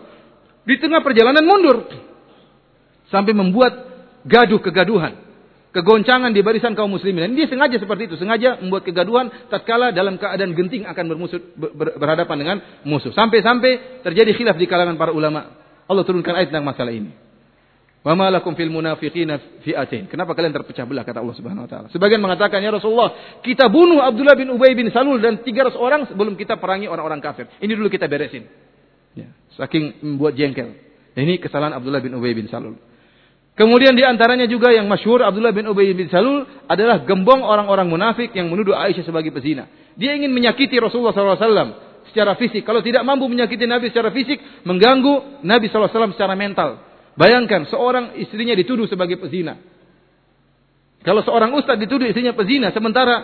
di tengah perjalanan mundur sampai membuat gaduh kegaduhan, kegoncangan di barisan kaum muslimin. Dan dia sengaja seperti itu, sengaja membuat kegaduhan tatkala dalam keadaan genting akan bermusuh, ber, berhadapan dengan musuh. Sampai-sampai terjadi khilaf di kalangan para ulama. Allah turunkan ayat tentang masalah ini. Wa ma lakum fil munafiqina fi'atain. Kenapa kalian terpecah belah kata Allah Subhanahu wa taala. Sebagian mengatakan ya Rasulullah, kita bunuh Abdullah bin Ubay bin Salul dan 300 orang sebelum kita perangi orang-orang kafir. Ini dulu kita beresin. Ya, saking membuat jengkel. Ini kesalahan Abdullah bin Ubay bin Salul. Kemudian di antaranya juga yang masyhur Abdullah bin Ubay bin Salul adalah gembong orang-orang munafik yang menuduh Aisyah sebagai pezina. Dia ingin menyakiti Rasulullah SAW secara fisik. Kalau tidak mampu menyakiti Nabi secara fisik, mengganggu Nabi SAW secara mental. Bayangkan seorang istrinya dituduh sebagai pezina. Kalau seorang ustadz dituduh istrinya pezina, sementara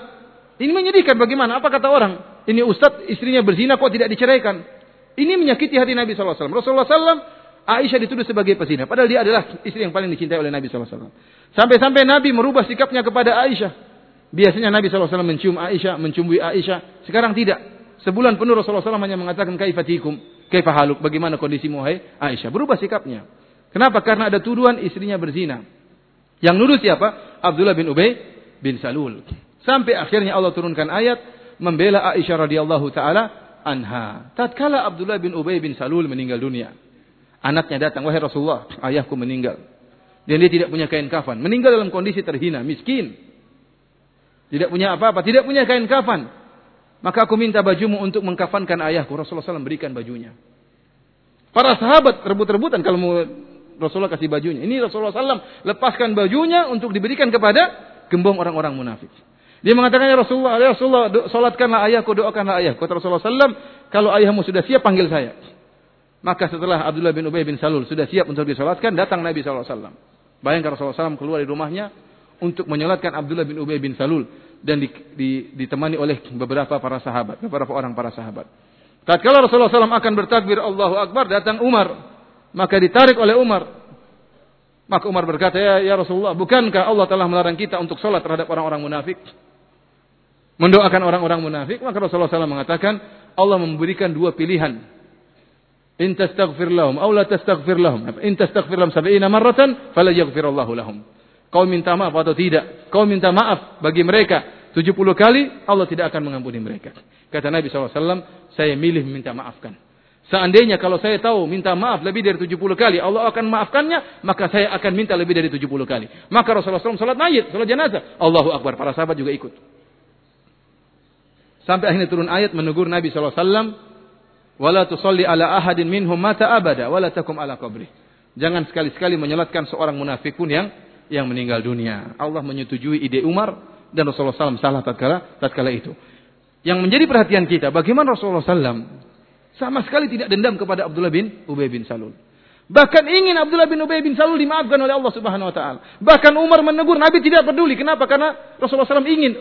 ini menyedihkan bagaimana? Apa kata orang? Ini ustadz istrinya berzina kok tidak diceraikan? Ini menyakiti hati Nabi SAW. Rasulullah SAW Aisyah dituduh sebagai pezina. Padahal dia adalah istri yang paling dicintai oleh Nabi SAW. Sampai-sampai Nabi merubah sikapnya kepada Aisyah. Biasanya Nabi SAW mencium Aisyah, mencumui Aisyah. Sekarang tidak. Sebulan penuh Rasulullah SAW hanya mengatakan kaifatikum, kaifahaluk, bagaimana kondisi muhai Aisyah. Berubah sikapnya. Kenapa? Karena ada tuduhan istrinya berzina. Yang nuduh siapa? Abdullah bin Ubay bin Salul. Sampai akhirnya Allah turunkan ayat membela Aisyah radhiyallahu taala anha. Tatkala Abdullah bin Ubay bin Salul meninggal dunia. Anaknya datang, wahai Rasulullah, ayahku meninggal. Dan dia tidak punya kain kafan. Meninggal dalam kondisi terhina, miskin. Tidak punya apa-apa, tidak punya kain kafan. Maka aku minta bajumu untuk mengkafankan ayahku. Rasulullah SAW berikan bajunya. Para sahabat rebut-rebutan kalau mau Rasulullah kasih bajunya. Ini Rasulullah SAW lepaskan bajunya untuk diberikan kepada gembong orang-orang munafik. Dia mengatakan ya Rasulullah, ya Rasulullah, solatkanlah ayahku, doakanlah ayahku. Kata Rasulullah SAW, kalau ayahmu sudah siap panggil saya. Maka setelah Abdullah bin Ubay bin Salul sudah siap untuk disolatkan, datang Nabi SAW. Bayangkan Rasulullah SAW keluar dari rumahnya untuk menyolatkan Abdullah bin Ubay bin Salul dan di, di, ditemani oleh beberapa para sahabat, beberapa orang para sahabat. Tatkala Rasulullah SAW akan bertakbir Allahu Akbar, datang Umar, maka ditarik oleh Umar. Maka Umar berkata, ya, ya Rasulullah, bukankah Allah telah melarang kita untuk sholat terhadap orang-orang munafik? Mendoakan orang-orang munafik, maka Rasulullah SAW mengatakan, Allah memberikan dua pilihan In tastaghfir lahum aw la tastaghfir lahum. In tastaghfir lahum 70 marratan fala lahum. Kau minta maaf atau tidak? Kau minta maaf bagi mereka 70 kali, Allah tidak akan mengampuni mereka. Kata Nabi SAW, saya milih minta maafkan. Seandainya kalau saya tahu minta maaf lebih dari 70 kali, Allah akan maafkannya, maka saya akan minta lebih dari 70 kali. Maka Rasulullah SAW salat mayit, salat jenazah. Allahu Akbar, para sahabat juga ikut. Sampai akhirnya turun ayat menegur Nabi SAW, wala tusalli ala ahadin minhum mata abada wala takum ala qabri. Jangan sekali-sekali menyolatkan seorang munafik pun yang yang meninggal dunia. Allah menyetujui ide Umar dan Rasulullah SAW salah tatkala tatkala itu. Yang menjadi perhatian kita, bagaimana Rasulullah SAW sama sekali tidak dendam kepada Abdullah bin Ubay bin Salul. Bahkan ingin Abdullah bin Ubay bin Salul dimaafkan oleh Allah Subhanahu wa taala. Bahkan Umar menegur, Nabi tidak peduli. Kenapa? Karena Rasulullah SAW ingin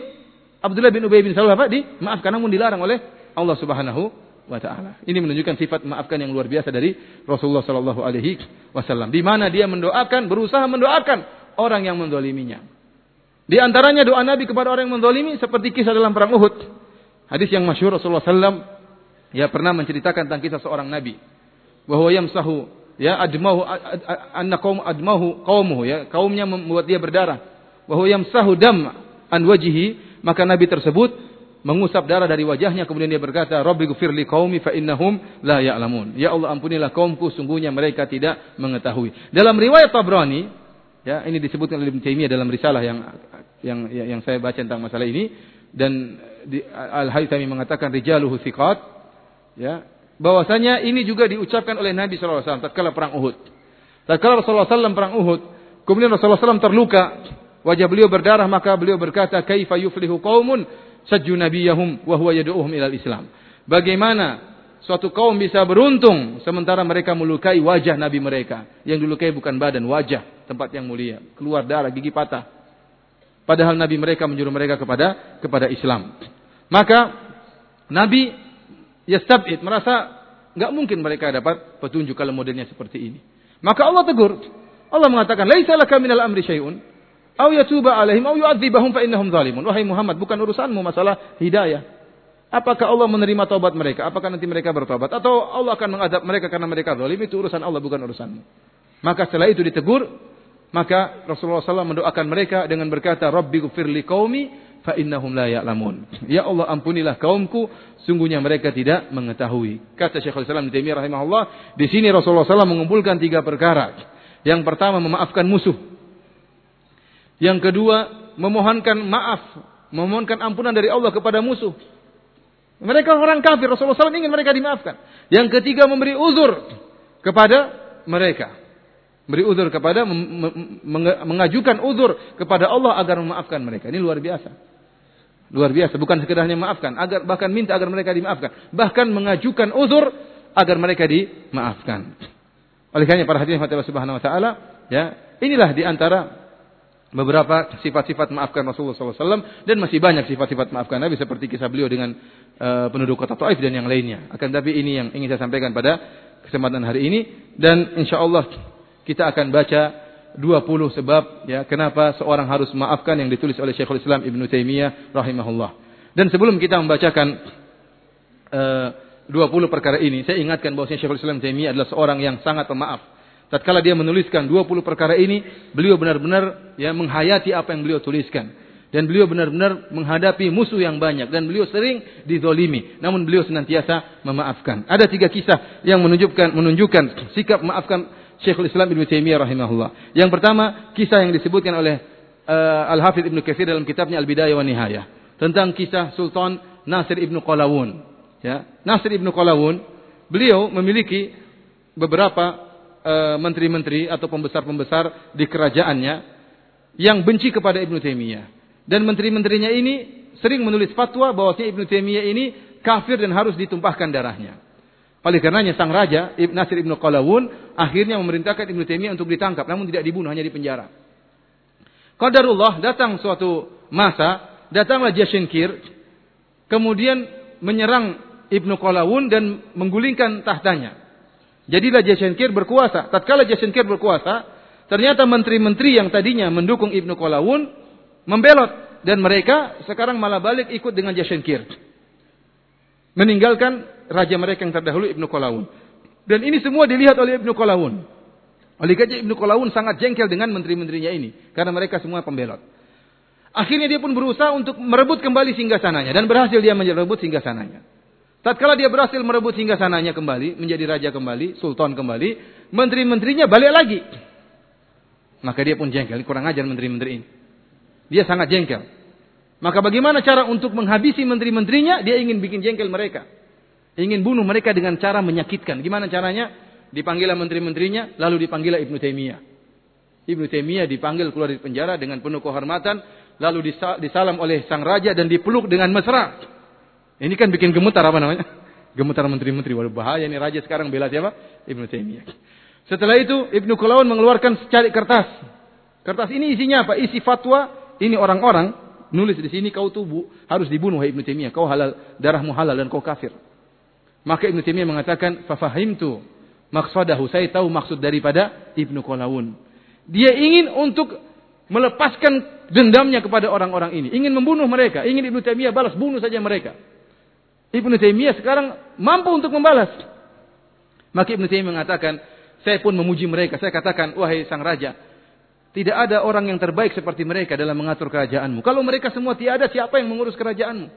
Abdullah bin Ubay bin Salul apa? Dimaafkan namun dilarang oleh Allah Subhanahu wa taala. Ini menunjukkan sifat maafkan yang luar biasa dari Rasulullah sallallahu alaihi wasallam. Di mana dia mendoakan, berusaha mendoakan orang yang mendoliminya. Di antaranya doa Nabi kepada orang yang mendolimi seperti kisah dalam perang Uhud. Hadis yang masyhur Rasulullah sallam ya pernah menceritakan tentang kisah seorang nabi. Bahwa yamsahu ya admahu anna qaum admahu qaumuhu ya kaumnya membuat dia berdarah. Bahwa yamsahu dam an wajihi maka nabi tersebut mengusap darah dari wajahnya kemudian dia berkata Rabbi gfirli qaumi fa innahum la ya'lamun. Ya Allah ampunilah kaumku sungguhnya mereka tidak mengetahui. Dalam riwayat Tabrani ya ini disebutkan oleh Ibnu Taimiyah dalam risalah yang yang yang saya baca tentang masalah ini dan Al-Haythami mengatakan rijaluhu thiqat ya bahwasanya ini juga diucapkan oleh Nabi wasallam tatkala perang Uhud tatkala Rasulullah sallallahu perang Uhud kemudian Rasulullah sallallahu terluka wajah beliau berdarah maka beliau berkata kaifa yuflihu qaumun sajju nabiyahum wa huwa yad'uhum ilal Islam. Bagaimana suatu kaum bisa beruntung sementara mereka melukai wajah nabi mereka. Yang dilukai bukan badan, wajah, tempat yang mulia, keluar darah, gigi patah. Padahal nabi mereka menyuruh mereka kepada kepada Islam. Maka nabi yastabid merasa nggak mungkin mereka dapat petunjuk kalau modelnya seperti ini. Maka Allah tegur. Allah mengatakan, "Laisa laka minal amri syai'un." Au yatuba alaihim au yu'adzibahum fa innahum zalimun. Wahai Muhammad, bukan urusanmu masalah hidayah. Apakah Allah menerima taubat mereka? Apakah nanti mereka bertobat? Atau Allah akan mengadab mereka karena mereka zalim? Itu urusan Allah, bukan urusanmu. Maka setelah itu ditegur, maka Rasulullah SAW mendoakan mereka dengan berkata, Rabbi gufirli qaumi fa innahum la ya'lamun. Ya Allah ampunilah kaumku, sungguhnya mereka tidak mengetahui. Kata Syekhul Islam Taimiyah rahimahullah, di sini Rasulullah SAW mengumpulkan tiga perkara. Yang pertama memaafkan musuh. Yang kedua, memohonkan maaf, memohonkan ampunan dari Allah kepada musuh. Mereka orang kafir, Rasulullah SAW ingin mereka dimaafkan. Yang ketiga, memberi uzur kepada mereka. Beri uzur kepada mengajukan uzur kepada Allah agar memaafkan mereka. Ini luar biasa. Luar biasa, bukan sekedar hanya maafkan, agar bahkan minta agar mereka dimaafkan, bahkan mengajukan uzur agar mereka dimaafkan. Oleh karena para hadirin Allah Subhanahu wa taala, ya, inilah di antara beberapa sifat-sifat maafkan Rasulullah SAW dan masih banyak sifat-sifat maafkan Nabi seperti kisah beliau dengan uh, penduduk kota Taif dan yang lainnya. Akan tapi ini yang ingin saya sampaikan pada kesempatan hari ini dan insya Allah kita akan baca 20 sebab ya kenapa seorang harus memaafkan yang ditulis oleh Syekhul Islam Ibn Taimiyah rahimahullah. Dan sebelum kita membacakan uh, 20 perkara ini, saya ingatkan bahwa Syekhul Islam Taimiyah adalah seorang yang sangat pemaaf tatkala dia menuliskan 20 perkara ini, beliau benar-benar ya menghayati apa yang beliau tuliskan. Dan beliau benar-benar menghadapi musuh yang banyak. Dan beliau sering didolimi. Namun beliau senantiasa memaafkan. Ada tiga kisah yang menunjukkan, menunjukkan sikap memaafkan Syekhul Islam Ibn Taimiyah rahimahullah. Yang pertama, kisah yang disebutkan oleh uh, Al-Hafidh Ibn Kathir dalam kitabnya Al-Bidayah wa Nihayah. Tentang kisah Sultan Nasir Ibn Qalawun. Ya. Nasir Ibn Qalawun, beliau memiliki beberapa Eh, menteri-menteri atau pembesar-pembesar di kerajaannya yang benci kepada Ibnu Taimiyah. Dan menteri-menterinya ini sering menulis fatwa bahwasanya Ibnu Taimiyah ini kafir dan harus ditumpahkan darahnya. Oleh karenanya sang raja Ibn Nasir Ibnu Qalawun akhirnya memerintahkan Ibnu Taimiyah untuk ditangkap namun tidak dibunuh hanya dipenjara. Qadarullah datang suatu masa datanglah Jashinkir kemudian menyerang Ibnu Qalawun dan menggulingkan tahtanya. Jadilah Jashenkir berkuasa. Tatkala Jashenkir berkuasa, ternyata menteri-menteri yang tadinya mendukung Ibnu Kolawun membelot dan mereka sekarang malah balik ikut dengan Jashenkir. Meninggalkan raja mereka yang terdahulu Ibnu Kolawun. Dan ini semua dilihat oleh Ibnu Kolawun. Oleh karena Ibnu Kolawun sangat jengkel dengan menteri-menterinya ini karena mereka semua pembelot. Akhirnya dia pun berusaha untuk merebut kembali singgasananya dan berhasil dia merebut singgasananya. Tatkala dia berhasil merebut hingga sananya kembali, menjadi raja kembali, sultan kembali, menteri-menterinya balik lagi. Maka dia pun jengkel, kurang ajar menteri-menteri ini. Dia sangat jengkel. Maka bagaimana cara untuk menghabisi menteri-menterinya? Dia ingin bikin jengkel mereka. Ingin bunuh mereka dengan cara menyakitkan. Gimana caranya? Dipanggillah menteri-menterinya, lalu dipanggillah Ibnu Taimiyah. Ibnu Taimiyah dipanggil keluar dari penjara dengan penuh kehormatan, lalu disalam oleh sang raja dan dipeluk dengan mesra. Ini kan bikin gemetar apa namanya? Gemetar menteri-menteri. Waduh bahaya ini raja sekarang bela siapa? Ibnu Taimiyah. Setelah itu Ibnu Kulawan mengeluarkan secari kertas. Kertas ini isinya apa? Isi fatwa. Ini orang-orang nulis di sini kau tubuh harus dibunuh Ibnu Taimiyah. Kau halal darahmu halal dan kau kafir. Maka Ibnu Taimiyah mengatakan, "Fafahimtu maksadahu." Saya tahu maksud daripada Ibnu Kulawan. Dia ingin untuk melepaskan dendamnya kepada orang-orang ini, ingin membunuh mereka, ingin Ibnu Taimiyah balas bunuh saja mereka. Ibnu Taimiyah sekarang mampu untuk membalas. Maka Ibnu Taimiyah mengatakan, saya pun memuji mereka. Saya katakan, wahai sang raja, tidak ada orang yang terbaik seperti mereka dalam mengatur kerajaanmu. Kalau mereka semua tiada, siapa yang mengurus kerajaanmu?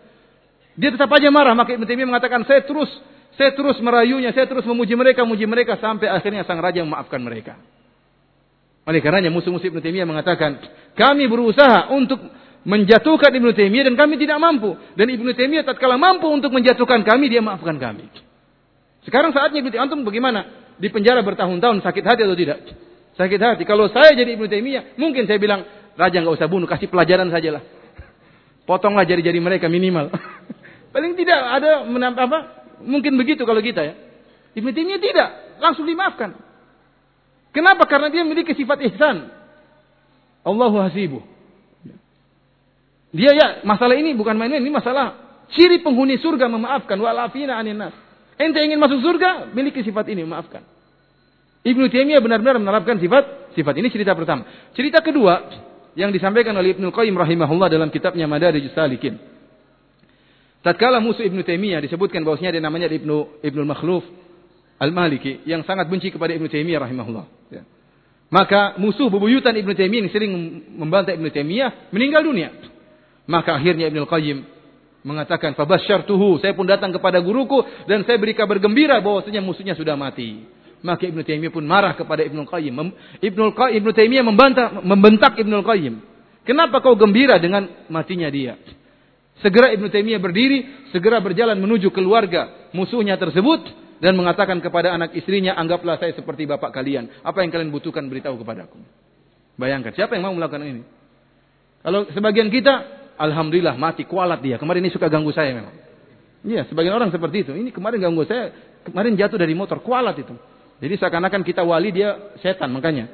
Dia tetap aja marah. Maka Ibnu Taimiyah mengatakan, saya terus saya terus merayunya, saya terus memuji mereka, memuji mereka sampai akhirnya sang raja memaafkan mereka. Oleh karenanya musuh-musuh Ibnu Taimiyah mengatakan, kami berusaha untuk menjatuhkan Ibnu Taimiyah dan kami tidak mampu. Dan Ibnu Taimiyah tatkala mampu untuk menjatuhkan kami, dia maafkan kami. Sekarang saatnya Ibnu Taimiyah, antum bagaimana? Di penjara bertahun-tahun sakit hati atau tidak? Sakit hati. Kalau saya jadi Ibnu Taimiyah, mungkin saya bilang, raja nggak usah bunuh, kasih pelajaran sajalah. Potonglah jari-jari mereka minimal. Paling tidak ada apa? Mungkin begitu kalau kita ya. Ibnu Taimiyah tidak, langsung dimaafkan. Kenapa? Karena dia memiliki sifat ihsan. Allahu hasibuh. Dia ya, masalah ini bukan main-main, ini masalah ciri penghuni surga memaafkan walafina anin nas. Ente ingin masuk surga, miliki sifat ini, memaafkan. Ibnu Taimiyah benar-benar menerapkan sifat sifat ini cerita pertama. Cerita kedua yang disampaikan oleh Ibnu Qayyim rahimahullah dalam kitabnya Madarijus Salikin. Tatkala musuh Ibnu Taimiyah disebutkan bahwasanya dia namanya Ibnu Ibnu Makhluf Al-Maliki yang sangat benci kepada Ibnu Taimiyah rahimahullah. Ya. Maka musuh bebuyutan Ibnu Taimiyah yang sering membantai Ibnu Taimiyah meninggal dunia. Maka akhirnya Ibnu Qayyim mengatakan, "Fabasyartuhu, saya pun datang kepada guruku dan saya beri kabar gembira bahwasanya musuhnya sudah mati." Maka Ibnu Taimiyah pun marah kepada Ibnu Qayyim. Ibnu Qayyim Ibnu Taimiyah membantah membentak Ibnu Qayyim. Kenapa kau gembira dengan matinya dia? Segera Ibnu Taimiyah berdiri, segera berjalan menuju keluarga musuhnya tersebut dan mengatakan kepada anak istrinya, anggaplah saya seperti bapak kalian. Apa yang kalian butuhkan beritahu kepadaku. Bayangkan, siapa yang mau melakukan ini? Kalau sebagian kita, alhamdulillah mati kualat dia. Kemarin ini suka ganggu saya memang. Iya, sebagian orang seperti itu. Ini kemarin ganggu saya, kemarin jatuh dari motor kualat itu. Jadi seakan-akan kita wali dia setan makanya.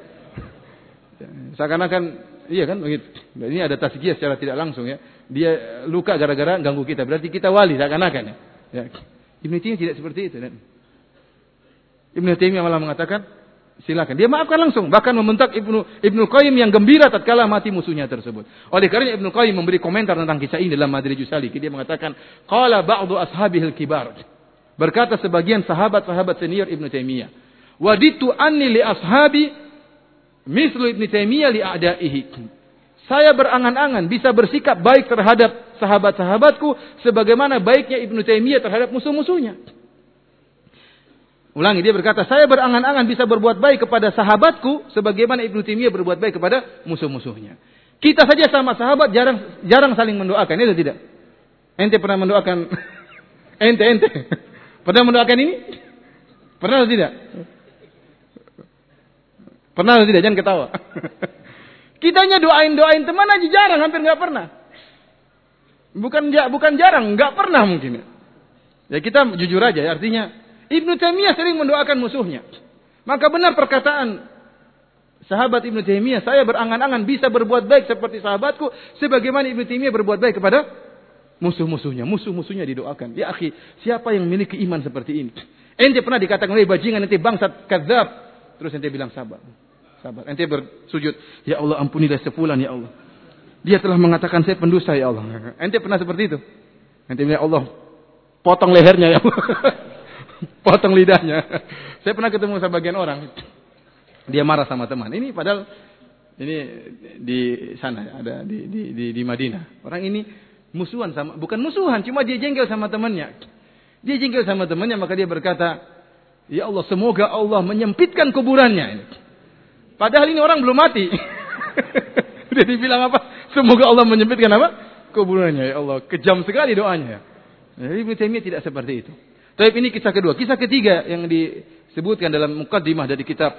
Seakan-akan iya kan begitu. Ini ada tasgiyah secara tidak langsung ya. Dia luka gara-gara ganggu kita. Berarti kita wali seakan-akan ya. ya. Ibnu Taimiyah tidak seperti itu. Dan Ibnu Taimiyah malah mengatakan silakan. Dia maafkan langsung, bahkan membentak Ibnu Ibnu Qayyim yang gembira tatkala mati musuhnya tersebut. Oleh karena Ibnu Qayyim memberi komentar tentang kisah ini dalam Madrijus Salik, dia mengatakan, "Qala ba'du ashabihil kibar." Berkata sebagian sahabat-sahabat senior Ibnu Taimiyah, "Waditu anni li ashabi mislu Ibnu Taimiyah li a'daihi." Saya berangan-angan bisa bersikap baik terhadap sahabat-sahabatku sebagaimana baiknya Ibnu Taimiyah terhadap musuh-musuhnya. Ulangi, dia berkata, saya berangan-angan bisa berbuat baik kepada sahabatku sebagaimana Ibnu Taimiyah berbuat baik kepada musuh-musuhnya. Kita saja sama sahabat jarang jarang saling mendoakan, itu tidak? Ente pernah mendoakan ente ente pernah mendoakan ini? Pernah atau tidak? Pernah atau tidak? Jangan ketawa. Kitanya doain-doain teman aja jarang, hampir nggak pernah. Bukan bukan jarang, nggak pernah mungkin. Ya kita jujur aja, artinya Ibnu Taimiyah sering mendoakan musuhnya. Maka benar perkataan sahabat Ibnu Taimiyah, saya berangan-angan bisa berbuat baik seperti sahabatku, sebagaimana Ibnu Taimiyah berbuat baik kepada musuh-musuhnya. Musuh-musuhnya didoakan. Ya akhi, siapa yang memiliki iman seperti ini? Ente pernah dikatakan oleh bajingan, ente bangsat kadzab. Terus ente bilang sabar. Sabar. Ente bersujud, ya Allah ampunilah sepulan ya Allah. Dia telah mengatakan saya pendosa ya Allah. Ente pernah seperti itu? Ente bilang ya Allah, potong lehernya ya Allah. potong lidahnya. Saya pernah ketemu sama bagian orang. Dia marah sama teman. Ini padahal ini di sana ada di di di, di Madinah. Orang ini musuhan sama bukan musuhan, cuma dia jengkel sama temannya. Dia jengkel sama temannya maka dia berkata, "Ya Allah, semoga Allah menyempitkan kuburannya." Padahal ini orang belum mati. Dia dibilang apa? Semoga Allah menyempitkan apa? Kuburannya. Ya Allah, kejam sekali doanya. Jadi Ibnu Taimiyah tidak seperti itu. Tapi ini kisah kedua. Kisah ketiga yang disebutkan dalam mukaddimah dari kitab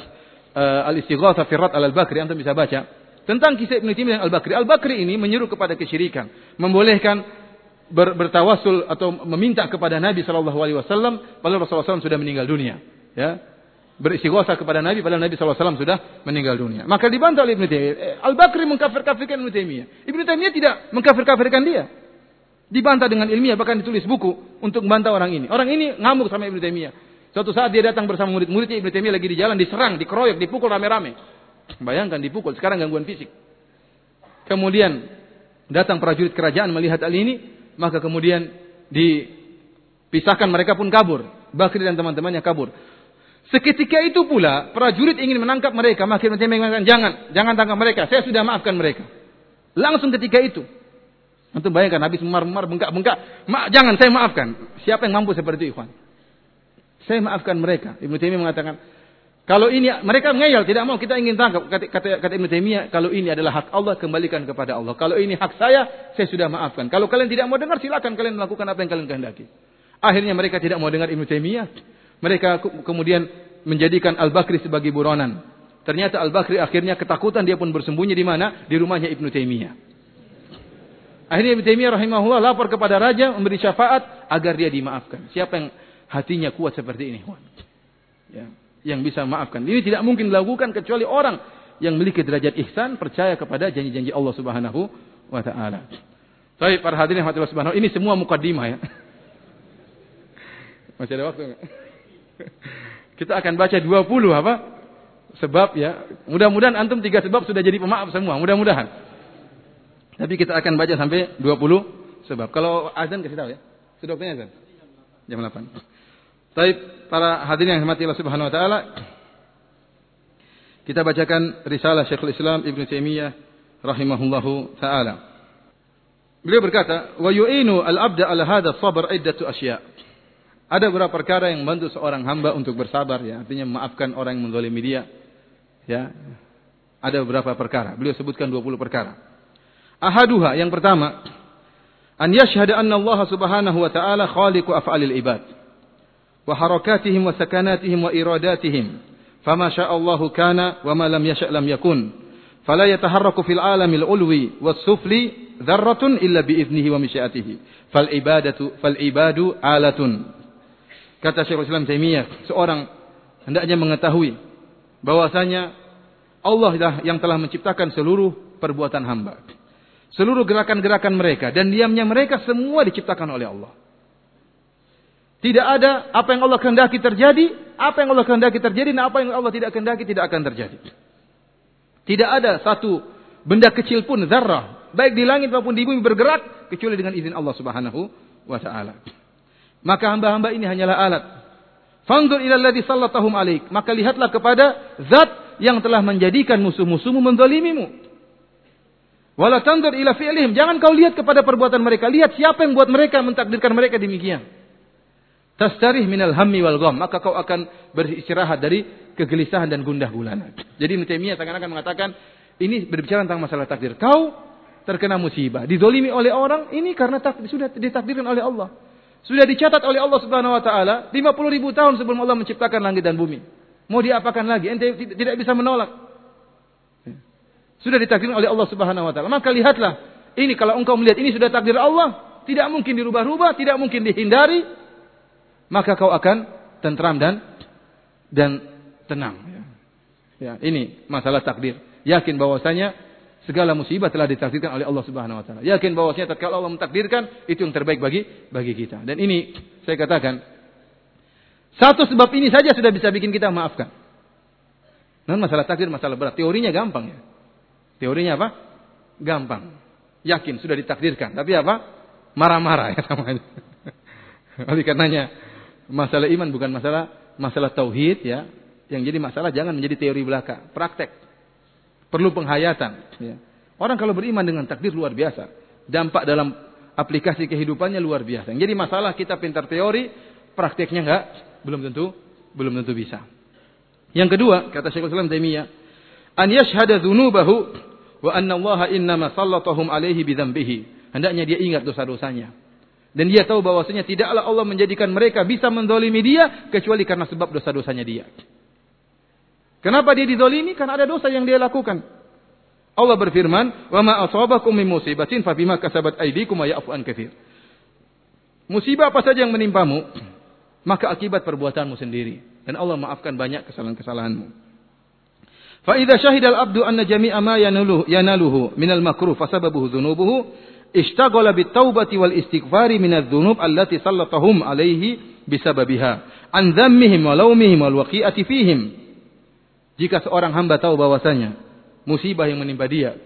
uh, Al-Istighatsah fi Al-Bakri antum bisa baca tentang kisah Ibnu Taimiyah Al-Bakri. Al-Bakri ini menyuruh kepada kesyirikan, membolehkan ber, bertawasul atau meminta kepada Nabi wasallam padahal Rasulullah SAW sudah meninggal dunia. Ya, beristighosa kepada Nabi padahal Nabi SAW sudah meninggal dunia. Maka dibantah oleh Ibnu Taimiyah. Eh, Al-Bakri mengkafir-kafirkan Ibnu Taimiyah. Ibnu Taimiyah tidak mengkafir-kafirkan dia. Dibantah dengan ilmiah bahkan ditulis buku untuk membantah orang ini. Orang ini ngamuk sama Ibnu Taimiyah. Suatu saat dia datang bersama murid-muridnya Ibnu Taimiyah lagi di jalan diserang, dikeroyok, dipukul rame-rame. Bayangkan dipukul, sekarang gangguan fisik. Kemudian datang prajurit kerajaan melihat hal ini, maka kemudian dipisahkan mereka pun kabur. Bakri dan teman-temannya kabur. Seketika itu pula prajurit ingin menangkap mereka, maka Ibnu mengatakan jangan, jangan tangkap mereka. Saya sudah maafkan mereka. Langsung ketika itu. Untuk bayangkan habis memar-memar bengkak-bengkak, Ma, jangan saya maafkan. Siapa yang mampu seperti itu, Ikhwan? Saya maafkan mereka. Ibnu Taimiyah mengatakan, kalau ini mereka ngeyel, tidak mau kita ingin tangkap. Kata, kata, kata Ibnu Taimiyah, kalau ini adalah hak Allah, kembalikan kepada Allah. Kalau ini hak saya, saya sudah maafkan. Kalau kalian tidak mau dengar, silakan kalian melakukan apa yang kalian kehendaki. Akhirnya mereka tidak mau dengar Ibnu Taimiyah. Mereka kemudian menjadikan Al-Bakri sebagai buronan. Ternyata Al-Bakri akhirnya ketakutan dia pun bersembunyi di mana? Di rumahnya Ibnu Taimiyah. Akhirnya Ibnu Taimiyah rahimahullah lapor kepada raja memberi syafaat agar dia dimaafkan. Siapa yang hatinya kuat seperti ini? Ya, yang bisa memaafkan. Ini tidak mungkin dilakukan kecuali orang yang memiliki derajat ihsan percaya kepada janji-janji Allah Subhanahu wa taala. Baik, para hadirin yang subhanahu ini semua mukadimah ya. Masih ada waktu enggak? Kita akan baca 20 apa? Sebab ya. Mudah-mudahan antum tiga sebab sudah jadi pemaaf semua. Mudah-mudahan. Tapi kita akan baca sampai 20 sebab. Kalau azan kasih tahu ya. Sudah waktunya azan? Jam 8. Baik, para hadirin yang hormati Allah Subhanahu wa taala. Kita bacakan risalah Syekhul Islam Ibn Taimiyah rahimahullahu taala. Beliau berkata, "Wa yu'inu al-'abda 'ala hadha sabr iddatu asya'." Ada beberapa perkara yang membantu seorang hamba untuk bersabar ya, artinya memaafkan orang yang menzalimi dia. Ya. Ada beberapa perkara. Beliau sebutkan 20 perkara. Ahaduha yang pertama, an yashhada anna Allah Subhanahu wa taala khaliqu af'alil ibad. wa harakatihim wa sakanatihim wa iradatihim. Fama sya'allahu kana wa ma lam yasha' lam yakun. Fala yataharraku fil alamil ulwi was sufli dzarratun illa bi idnihi wa masyiatihi. Fal ibadatu fal ibadu alatun. Kata Syekhul Islam Taimiyah, seorang hendaknya mengetahui bahwasanya Allah lah yang telah menciptakan seluruh perbuatan hamba. Seluruh gerakan-gerakan mereka dan diamnya mereka semua diciptakan oleh Allah. Tidak ada apa yang Allah kehendaki terjadi, apa yang Allah kehendaki terjadi, dan apa yang Allah tidak kehendaki tidak akan terjadi. Tidak ada satu benda kecil pun zarrah, baik di langit maupun di bumi bergerak kecuali dengan izin Allah Subhanahu wa taala. Maka hamba-hamba ini hanyalah alat. Fanzur ila alladhi sallatahum alaik. Maka lihatlah kepada zat yang telah menjadikan musuh-musuhmu menzalimimu. Wala tandur ila fi'lihim. Jangan kau lihat kepada perbuatan mereka. Lihat siapa yang buat mereka mentakdirkan mereka demikian. Tastarih minal hammi wal gham. Maka kau akan beristirahat dari kegelisahan dan gundah gulana. Jadi Ibnu Taimiyah akan mengatakan ini berbicara tentang masalah takdir. Kau terkena musibah, didolimi oleh orang, ini karena takdir, sudah ditakdirkan oleh Allah. Sudah dicatat oleh Allah Subhanahu wa taala 50 ribu tahun sebelum Allah menciptakan langit dan bumi. Mau diapakan lagi? Ente tidak bisa menolak. Sudah ditakdirkan oleh Allah Subhanahu wa taala. Maka lihatlah, ini kalau engkau melihat ini sudah takdir Allah, tidak mungkin dirubah-rubah, tidak mungkin dihindari, maka kau akan tentram dan dan tenang. Ya, ini masalah takdir. Yakin bahwasanya segala musibah telah ditakdirkan oleh Allah Subhanahu wa taala. Yakin bahwasanya tatkala Allah mentakdirkan itu yang terbaik bagi bagi kita. Dan ini saya katakan satu sebab ini saja sudah bisa bikin kita maafkan. Non masalah takdir masalah berat. Teorinya gampang ya. Teorinya apa? Gampang. Yakin sudah ditakdirkan. Tapi apa? Marah-marah ya namanya. Oleh karenanya masalah iman bukan masalah masalah tauhid ya. Yang jadi masalah jangan menjadi teori belaka, praktek. Perlu penghayatan ya. Orang kalau beriman dengan takdir luar biasa. Dampak dalam aplikasi kehidupannya luar biasa. Jadi masalah kita pintar teori, prakteknya enggak belum tentu belum tentu bisa. Yang kedua, kata Syekhul Islam Taimiyah, an yashhada dzunubahu wa anna Allah innama sallatahum alaihi bidzambihi. Hendaknya dia ingat dosa-dosanya. Dan dia tahu bahwasanya tidaklah Allah menjadikan mereka bisa mendolimi dia kecuali karena sebab dosa-dosanya dia. Kenapa dia didolimi? Karena ada dosa yang dia lakukan. Allah berfirman, "Wa ma asabakum min musibatin fa bima kasabat aydikum wa ya'fu an katsir." Musibah apa saja yang menimpamu, maka akibat perbuatanmu sendiri dan Allah maafkan banyak kesalahan-kesalahanmu. Fa idza syahidal abdu anna jami'a ma yanaluhu yanaluhu minal makruh fasababuhu dhunubuhu ishtaghala bitaubati wal istighfari minadz dzunub allati sallatahum alaihi bisababiha an dhammihim wa laumihim wal waqi'ati fihim jika seorang hamba tahu bahwasanya musibah yang menimpa dia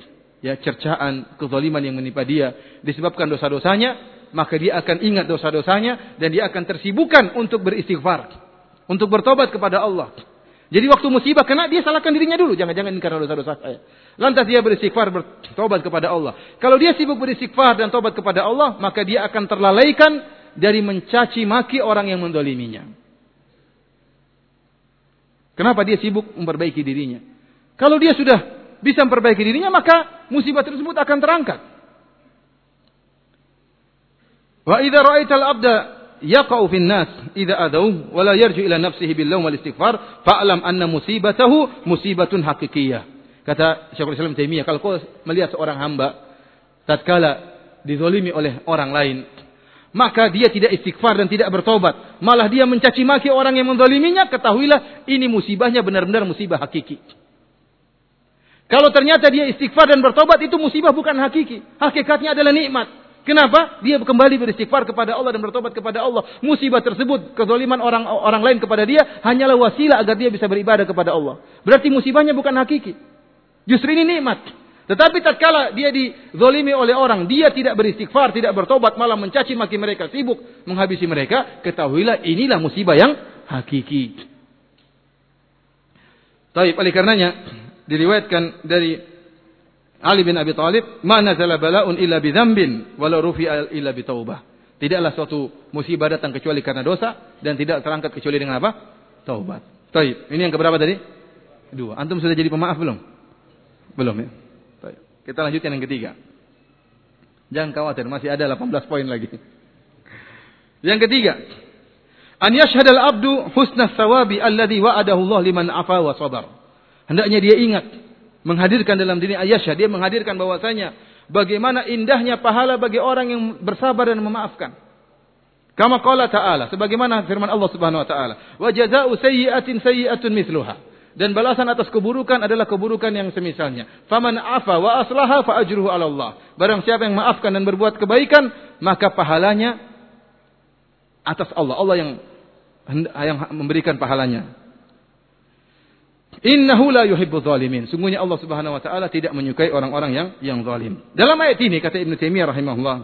ya cercaan kezaliman yang menimpa dia disebabkan dosa-dosanya maka dia akan ingat dosa-dosanya dan dia akan tersibukkan untuk beristighfar untuk bertobat kepada Allah jadi waktu musibah kena dia salahkan dirinya dulu. Jangan-jangan ini karena dosa-dosa saya. Lantas dia beristighfar, bertobat kepada Allah. Kalau dia sibuk beristighfar dan tobat kepada Allah, maka dia akan terlalaikan dari mencaci maki orang yang mendoliminya. Kenapa dia sibuk memperbaiki dirinya? Kalau dia sudah bisa memperbaiki dirinya, maka musibah tersebut akan terangkat. Wa idza ra'aital abda yaqa'u fin nas idza adaw wa la yarju ila nafsihi bil lawm wal istighfar fa'lam anna musibatahu musibatun haqiqiyah. Kata Syekhul Islam Taimiyah, kalau kau melihat seorang hamba tatkala dizolimi oleh orang lain, maka dia tidak istighfar dan tidak bertobat, malah dia mencaci maki orang yang menzaliminya, ketahuilah ini musibahnya benar-benar musibah hakiki. Kalau ternyata dia istighfar dan bertobat itu musibah bukan hakiki. Hakikatnya adalah nikmat. Kenapa? Dia kembali beristighfar kepada Allah dan bertobat kepada Allah. Musibah tersebut, kezaliman orang orang lain kepada dia hanyalah wasilah agar dia bisa beribadah kepada Allah. Berarti musibahnya bukan hakiki. Justru ini nikmat. Tetapi tatkala dia dizolimi oleh orang, dia tidak beristighfar, tidak bertobat, malah mencaci maki mereka, sibuk menghabisi mereka, ketahuilah inilah musibah yang hakiki. Tapi oleh karenanya diriwayatkan dari Ali bin Abi Thalib, "Ma nazala bala'un illa bi dzambin walau rufi'a illa bi taubah." Tidaklah suatu musibah datang kecuali karena dosa dan tidak terangkat kecuali dengan apa? Taubat. Baik, ini yang keberapa tadi? Dua. Antum sudah jadi pemaaf belum? Belum ya. Kita lanjutkan yang ketiga. Jangan khawatir, masih ada 18 poin lagi. Yang ketiga, An yashhadal abdu husna thawabi alladhi wa'adahu Allah liman afa wa sabar. Hendaknya dia ingat menghadirkan dalam diri ayasya dia menghadirkan bahwasanya bagaimana indahnya pahala bagi orang yang bersabar dan memaafkan. Kama qala ta'ala, sebagaimana firman Allah Subhanahu wa taala, "Wa jazaa'u sayyi'atin sayyi'atun mithluha." Dan balasan atas keburukan adalah keburukan yang semisalnya. Faman afa wa aslaha fa ajruhu 'ala Allah. Barang siapa yang maafkan dan berbuat kebaikan, maka pahalanya atas Allah. Allah yang yang memberikan pahalanya. Innahu la yuhibbu zalimin. Sungguhnya Allah Subhanahu wa taala tidak menyukai orang-orang yang yang zalim. Dalam ayat ini kata Ibnu Taimiyah rahimahullah,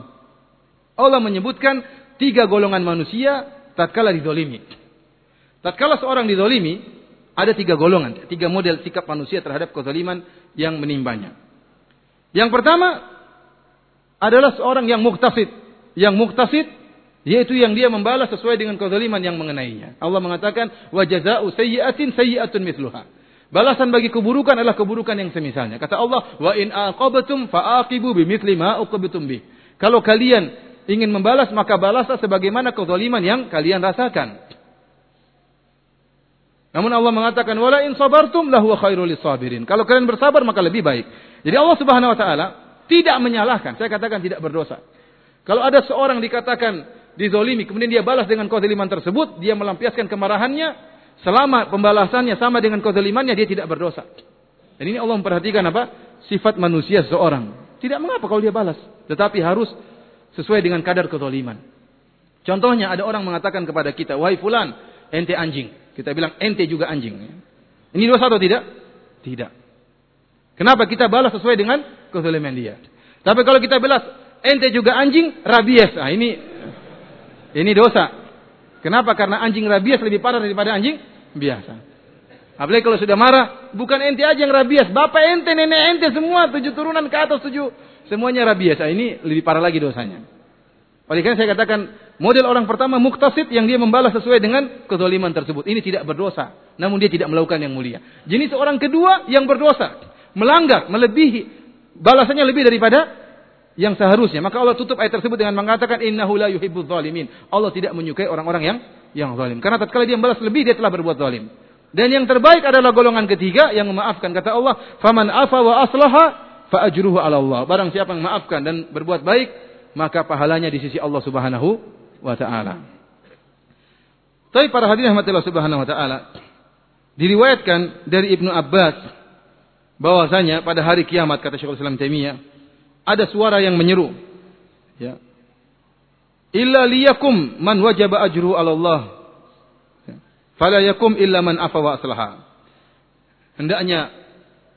Allah menyebutkan tiga golongan manusia tatkala dizalimi. Tatkala seorang dizalimi, ada tiga golongan, tiga model sikap manusia terhadap kezaliman yang menimbanya. Yang pertama adalah seorang yang muktasid. Yang muktasid yaitu yang dia membalas sesuai dengan kezaliman yang mengenainya. Allah mengatakan wa jazaa'u sayyi'atin sayyi'atun mithluha. Balasan bagi keburukan adalah keburukan yang semisalnya. Kata Allah, "Wa in aqabtum fa'aqibu bimithli ma uqibtum bih." Kalau kalian ingin membalas maka balaslah sebagaimana kezaliman yang kalian rasakan. Namun Allah mengatakan, "Wala in sabartum lahu khairul lisabirin." Kalau kalian bersabar maka lebih baik. Jadi Allah Subhanahu wa taala tidak menyalahkan. Saya katakan tidak berdosa. Kalau ada seorang dikatakan dizolimi, kemudian dia balas dengan kezaliman tersebut, dia melampiaskan kemarahannya, selama pembalasannya sama dengan kezalimannya, dia tidak berdosa. Dan ini Allah memperhatikan apa? Sifat manusia seseorang. Tidak mengapa kalau dia balas, tetapi harus sesuai dengan kadar kezaliman. Contohnya ada orang mengatakan kepada kita, "Wahai fulan, ente anjing." Kita bilang, "Ente juga anjing." Ini dosa atau tidak? Tidak. Kenapa kita balas sesuai dengan kezaliman dia? Tapi kalau kita balas, ente juga anjing, rabies. Nah, ini ini dosa. Kenapa? Karena anjing rabies lebih parah daripada anjing biasa. Apalagi kalau sudah marah, bukan ente aja yang rabies, bapak ente, nenek ente semua tujuh turunan ke atas tujuh semuanya rabies. Nah, ini lebih parah lagi dosanya. Oleh karena saya katakan model orang pertama muktasid yang dia membalas sesuai dengan kezaliman tersebut. Ini tidak berdosa, namun dia tidak melakukan yang mulia. Jenis orang kedua yang berdosa, melanggar, melebihi balasannya lebih daripada yang seharusnya. Maka Allah tutup ayat tersebut dengan mengatakan innahu la zalimin. Allah tidak menyukai orang-orang yang yang zalim. Karena tatkala dia membalas lebih dia telah berbuat zalim. Dan yang terbaik adalah golongan ketiga yang memaafkan kata Allah, "Faman afa wa aslaha fa ajruhu 'ala Allah." Barang siapa yang memaafkan dan berbuat baik, maka pahalanya di sisi Allah Subhanahu wa taala. Tapi para hadirin rahmatillah Subhanahu wa taala, diriwayatkan dari Ibnu Abbas bahwasanya pada hari kiamat kata Syekhul Islam Taimiyah ada suara yang menyeru. Ya. Illa liyakum man wajaba ajru ala Allah. Ya. Fala yakum illa man afa wa aslaha. Hendaknya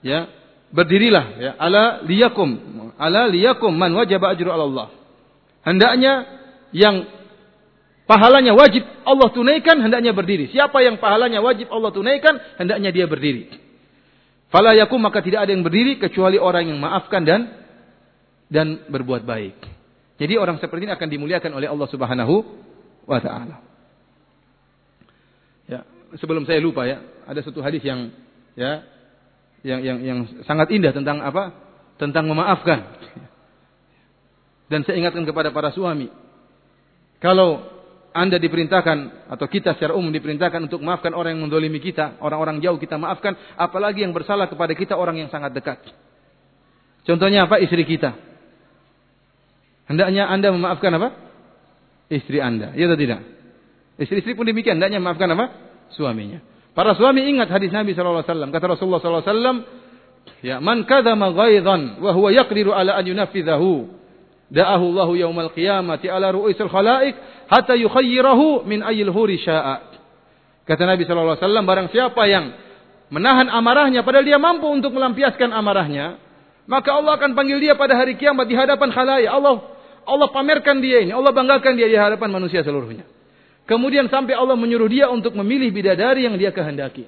ya, berdirilah ya, ala liyakum, ala liyakum man wajaba ajru ala Allah. Hendaknya yang pahalanya wajib Allah tunaikan hendaknya berdiri. Siapa yang pahalanya wajib Allah tunaikan hendaknya dia berdiri. Fala yakum maka tidak ada yang berdiri kecuali orang yang maafkan dan dan berbuat baik. Jadi orang seperti ini akan dimuliakan oleh Allah Subhanahu wa taala. Ya, sebelum saya lupa ya, ada satu hadis yang ya yang yang yang sangat indah tentang apa? Tentang memaafkan. Dan saya ingatkan kepada para suami, kalau anda diperintahkan atau kita secara umum diperintahkan untuk maafkan orang yang mendolimi kita, orang-orang jauh kita maafkan, apalagi yang bersalah kepada kita orang yang sangat dekat. Contohnya apa? Istri kita. Hendaknya Anda memaafkan apa? Istri Anda. Ya atau tidak? Istri-istri pun demikian. Hendaknya memaafkan apa? Suaminya. Para suami ingat hadis Nabi SAW. Kata Rasulullah SAW. Ya, man kadama ghaidhan wa huwa yaqdiru ala an yunafidhahu. Da'ahu Allahu yawmal qiyamati ala ru'isil khalaik hatta yukhayyirahu min ayil huri sya'a. Kata Nabi SAW, barang siapa yang menahan amarahnya padahal dia mampu untuk melampiaskan amarahnya, maka Allah akan panggil dia pada hari kiamat di hadapan khalayak. Allah Allah pamerkan dia ini, Allah banggakan dia di hadapan manusia seluruhnya. Kemudian sampai Allah menyuruh dia untuk memilih bidadari yang dia kehendaki.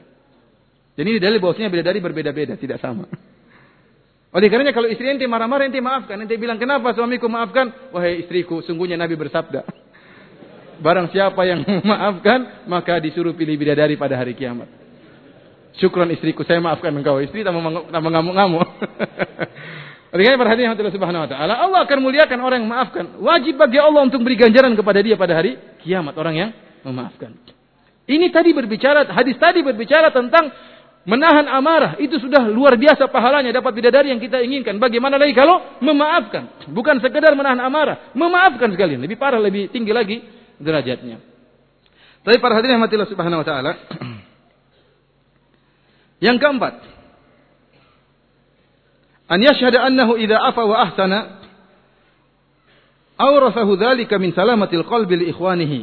Jadi ini dalil bahwasanya bidadari berbeda-beda, tidak sama. Oleh karenanya kalau istri ente marah-marah ente maafkan, ente bilang kenapa suamiku maafkan? Wahai istriku, sungguhnya Nabi bersabda. Barang siapa yang memaafkan, maka disuruh pilih bidadari pada hari kiamat. Syukron istriku, saya maafkan engkau. Istri tak mengamuk-ngamuk. Oleh karena perhatian Allah Subhanahu wa taala, Allah akan muliakan orang yang memaafkan. Wajib bagi Allah untuk beri ganjaran kepada dia pada hari kiamat orang yang Memaafkan. Ini tadi berbicara, hadis tadi berbicara tentang menahan amarah. Itu sudah luar biasa pahalanya dapat bidadari yang kita inginkan. Bagaimana lagi kalau memaafkan? Bukan sekedar menahan amarah, memaafkan sekalian. Lebih parah, lebih tinggi lagi derajatnya. Tapi para hadirin rahmatillah subhanahu wa taala. Yang keempat, an yashhada annahu idza afa wa ahsana awrathahu dhalika min salamatil qalbi li ikhwanihi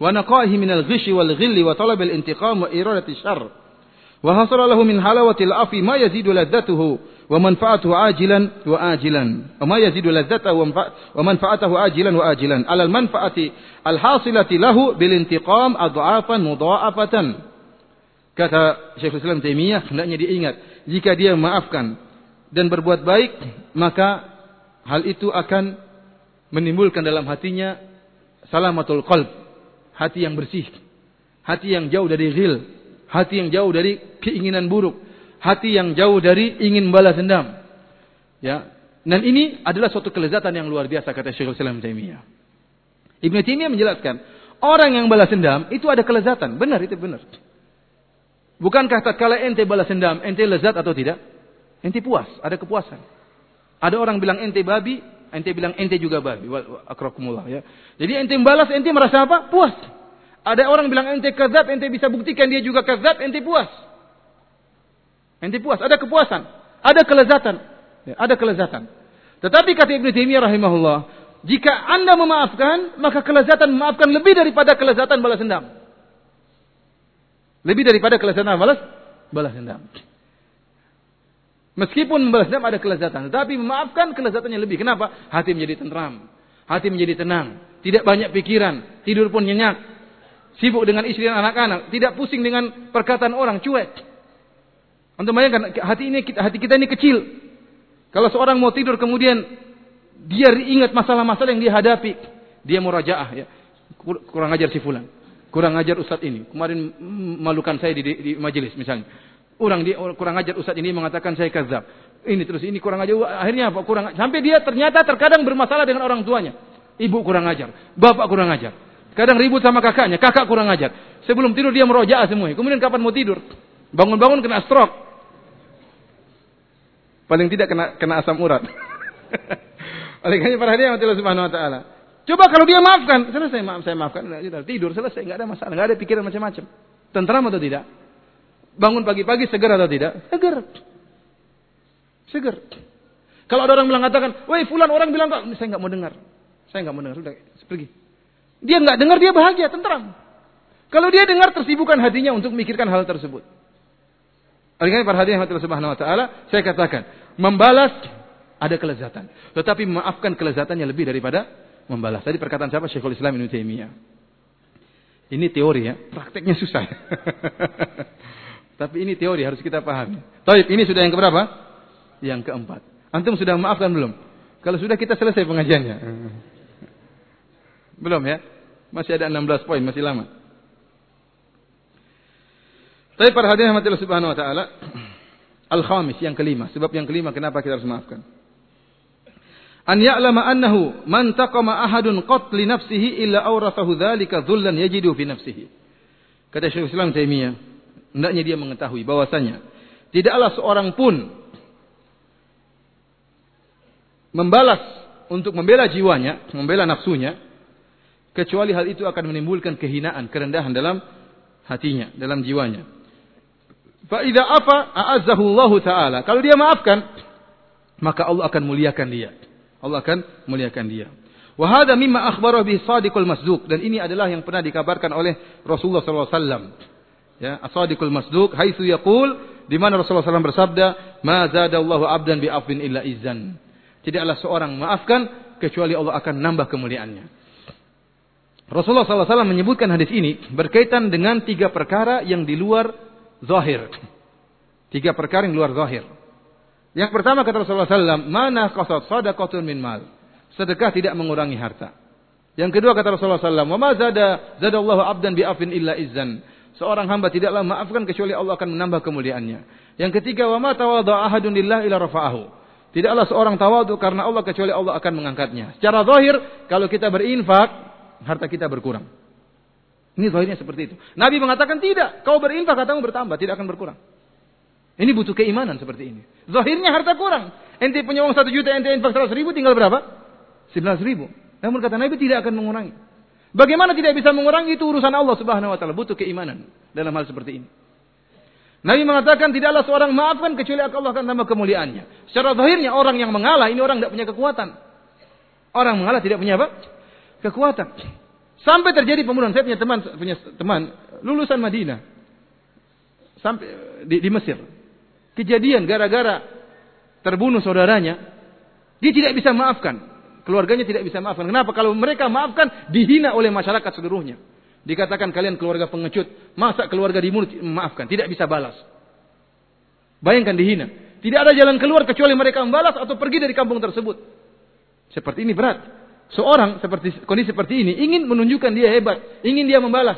wa naqaihi min al-ghishi wal ghilli wa talab al-intiqam wa iradati syarr wa hasala lahu min halawatil afi ma yazidu ladzatuhu wa manfaatuhu ajilan wa ajilan. Wa ma yazidu ladzatahu wa manfaatahu ajilan wa ajilan. Alal manfaati al-hasilati lahu bil intiqam adhafan mudha'afatan. Kata Syekhul Islam Taimiyah, hendaknya diingat, jika dia memaafkan dan berbuat baik, maka hal itu akan menimbulkan dalam hatinya salamatul qalb, hati yang bersih, hati yang jauh dari ghil, hati yang jauh dari keinginan buruk, hati yang jauh dari ingin balas dendam. Ya. Dan ini adalah suatu kelezatan yang luar biasa kata Syekhul Islam Taimiyah. Ibnu Taimiyah menjelaskan, orang yang balas dendam itu ada kelezatan. Benar itu benar. Bukankah tatkala ente balas dendam, ente lezat atau tidak? Ente puas, ada kepuasan. Ada orang bilang ente babi, ente bilang ente juga babi. Akrakumullah ya. Jadi ente balas, ente merasa apa? Puas. Ada orang bilang ente kazab, ente bisa buktikan dia juga kazab, ente puas. Ente puas, ada kepuasan, ada kelezatan. Ya, ada kelezatan. Tetapi kata Ibnu Taimiyah rahimahullah, jika Anda memaafkan, maka kelezatan memaafkan lebih daripada kelezatan balas dendam. Lebih daripada kelezatan balas balas dendam. Meskipun membalas dendam ada kelezatan, tetapi memaafkan kelezatannya lebih. Kenapa? Hati menjadi tentram, hati menjadi tenang, tidak banyak pikiran, tidur pun nyenyak, sibuk dengan istri dan anak-anak, tidak pusing dengan perkataan orang, cuek. Untuk bayangkan hati ini hati kita ini kecil. Kalau seorang mau tidur kemudian dia ingat masalah-masalah yang dia hadapi, dia murajaah ya. Kurang ajar si fulan kurang ajar ustaz ini. Kemarin malukan saya di, di, di majelis misalnya. Orang dia kurang ajar ustaz ini mengatakan saya kazab. Ini terus ini kurang ajar. Akhirnya apa? Kurang sampai dia ternyata terkadang bermasalah dengan orang tuanya. Ibu kurang ajar, bapak kurang ajar. Kadang ribut sama kakaknya, kakak kurang ajar. Sebelum tidur dia merojaah semuanya. Kemudian kapan mau tidur? Bangun-bangun kena stroke. Paling tidak kena kena asam urat. Oleh karena para hadirin Allah Subhanahu wa taala. Coba kalau dia maafkan, selesai maaf saya maafkan, tidur selesai, nggak ada masalah, nggak ada pikiran macam-macam. Tentram atau tidak? Bangun pagi-pagi segar atau tidak? Segar. Segar. Kalau ada orang bilang katakan, woi fulan orang bilang kok, saya nggak mau dengar, saya nggak mau dengar, sudah pergi. Dia nggak dengar dia bahagia, tentram. Kalau dia dengar tersibukkan hatinya untuk memikirkan hal tersebut. Oleh karena para hadirin Allah Subhanahu wa taala, saya katakan, membalas ada kelezatan. Tetapi memaafkan kelezatannya lebih daripada membalas. Tadi perkataan siapa? Syekhul Islam Ibnu Taimiyah. Ini teori ya, prakteknya susah. Tapi ini teori harus kita pahami. Taib, ini sudah yang keberapa? Yang keempat. Antum sudah memaafkan belum? Kalau sudah kita selesai pengajiannya. Belum ya? Masih ada 16 poin, masih lama. Tapi para hadirin rahmatillah subhanahu wa taala, al-khamis yang kelima, sebab yang kelima kenapa kita harus memaafkan? an ya'lama annahu man taqama ahadun qat li nafsihi illa awrathahu dzalika dhullan yajidu fi nafsihi. Kata Syekh Islam Taimiyah, hendaknya dia mengetahui bahwasanya tidaklah seorang pun membalas untuk membela jiwanya, membela nafsunya, kecuali hal itu akan menimbulkan kehinaan, kerendahan dalam hatinya, dalam jiwanya. Fa idza afa a'azzahu Allah taala. Kalau dia maafkan, maka Allah akan muliakan dia. Allah akan muliakan dia. Wahada mimma akhbara bi sadiqul masduq dan ini adalah yang pernah dikabarkan oleh Rasulullah wasallam. Ya, as-sadiqul masduq haitsu yaqul di mana Rasulullah SAW bersabda, "Ma zadallahu 'abdan bi afwin illa izzan." Tidaklah seorang maafkan kecuali Allah akan nambah kemuliaannya. Rasulullah SAW menyebutkan hadis ini berkaitan dengan tiga perkara yang di luar zahir. Tiga perkara yang luar zahir. Yang pertama kata Rasulullah SAW, mana qasad sadaqatun min mal. Sedekah tidak mengurangi harta. Yang kedua kata Rasulullah SAW, wa ma zada zadallahu abdan bi'afin illa izzan. Seorang hamba tidaklah maafkan kecuali Allah akan menambah kemuliaannya. Yang ketiga, wa ma ahadun lillah ila rafa'ahu. Tidaklah seorang tawadu karena Allah kecuali Allah akan mengangkatnya. Secara zahir, kalau kita berinfak, harta kita berkurang. Ini zahirnya seperti itu. Nabi mengatakan tidak. Kau berinfak katamu bertambah, tidak akan berkurang. Ini butuh keimanan seperti ini. Zahirnya harta kurang. Ente punya uang satu juta, ente infak seratus ribu, tinggal berapa? Sebelas ribu. Namun kata Nabi tidak akan mengurangi. Bagaimana tidak bisa mengurangi itu urusan Allah Subhanahu wa taala, butuh keimanan dalam hal seperti ini. Nabi mengatakan tidaklah seorang maafkan kecuali Allah akan tambah kemuliaannya. Secara zahirnya orang yang mengalah ini orang tidak punya kekuatan. Orang mengalah tidak punya apa? Kekuatan. Sampai terjadi pembunuhan. Saya punya teman, punya teman lulusan Madinah. Sampai di, di Mesir. Kejadian gara-gara terbunuh saudaranya, dia tidak bisa maafkan. Keluarganya tidak bisa maafkan. Kenapa? Kalau mereka maafkan, dihina oleh masyarakat seluruhnya. Dikatakan kalian keluarga pengecut. Masa keluarga di mulut maafkan. Tidak bisa balas. Bayangkan dihina. Tidak ada jalan keluar kecuali mereka membalas atau pergi dari kampung tersebut. Seperti ini berat. Seorang seperti kondisi seperti ini ingin menunjukkan dia hebat, ingin dia membalas.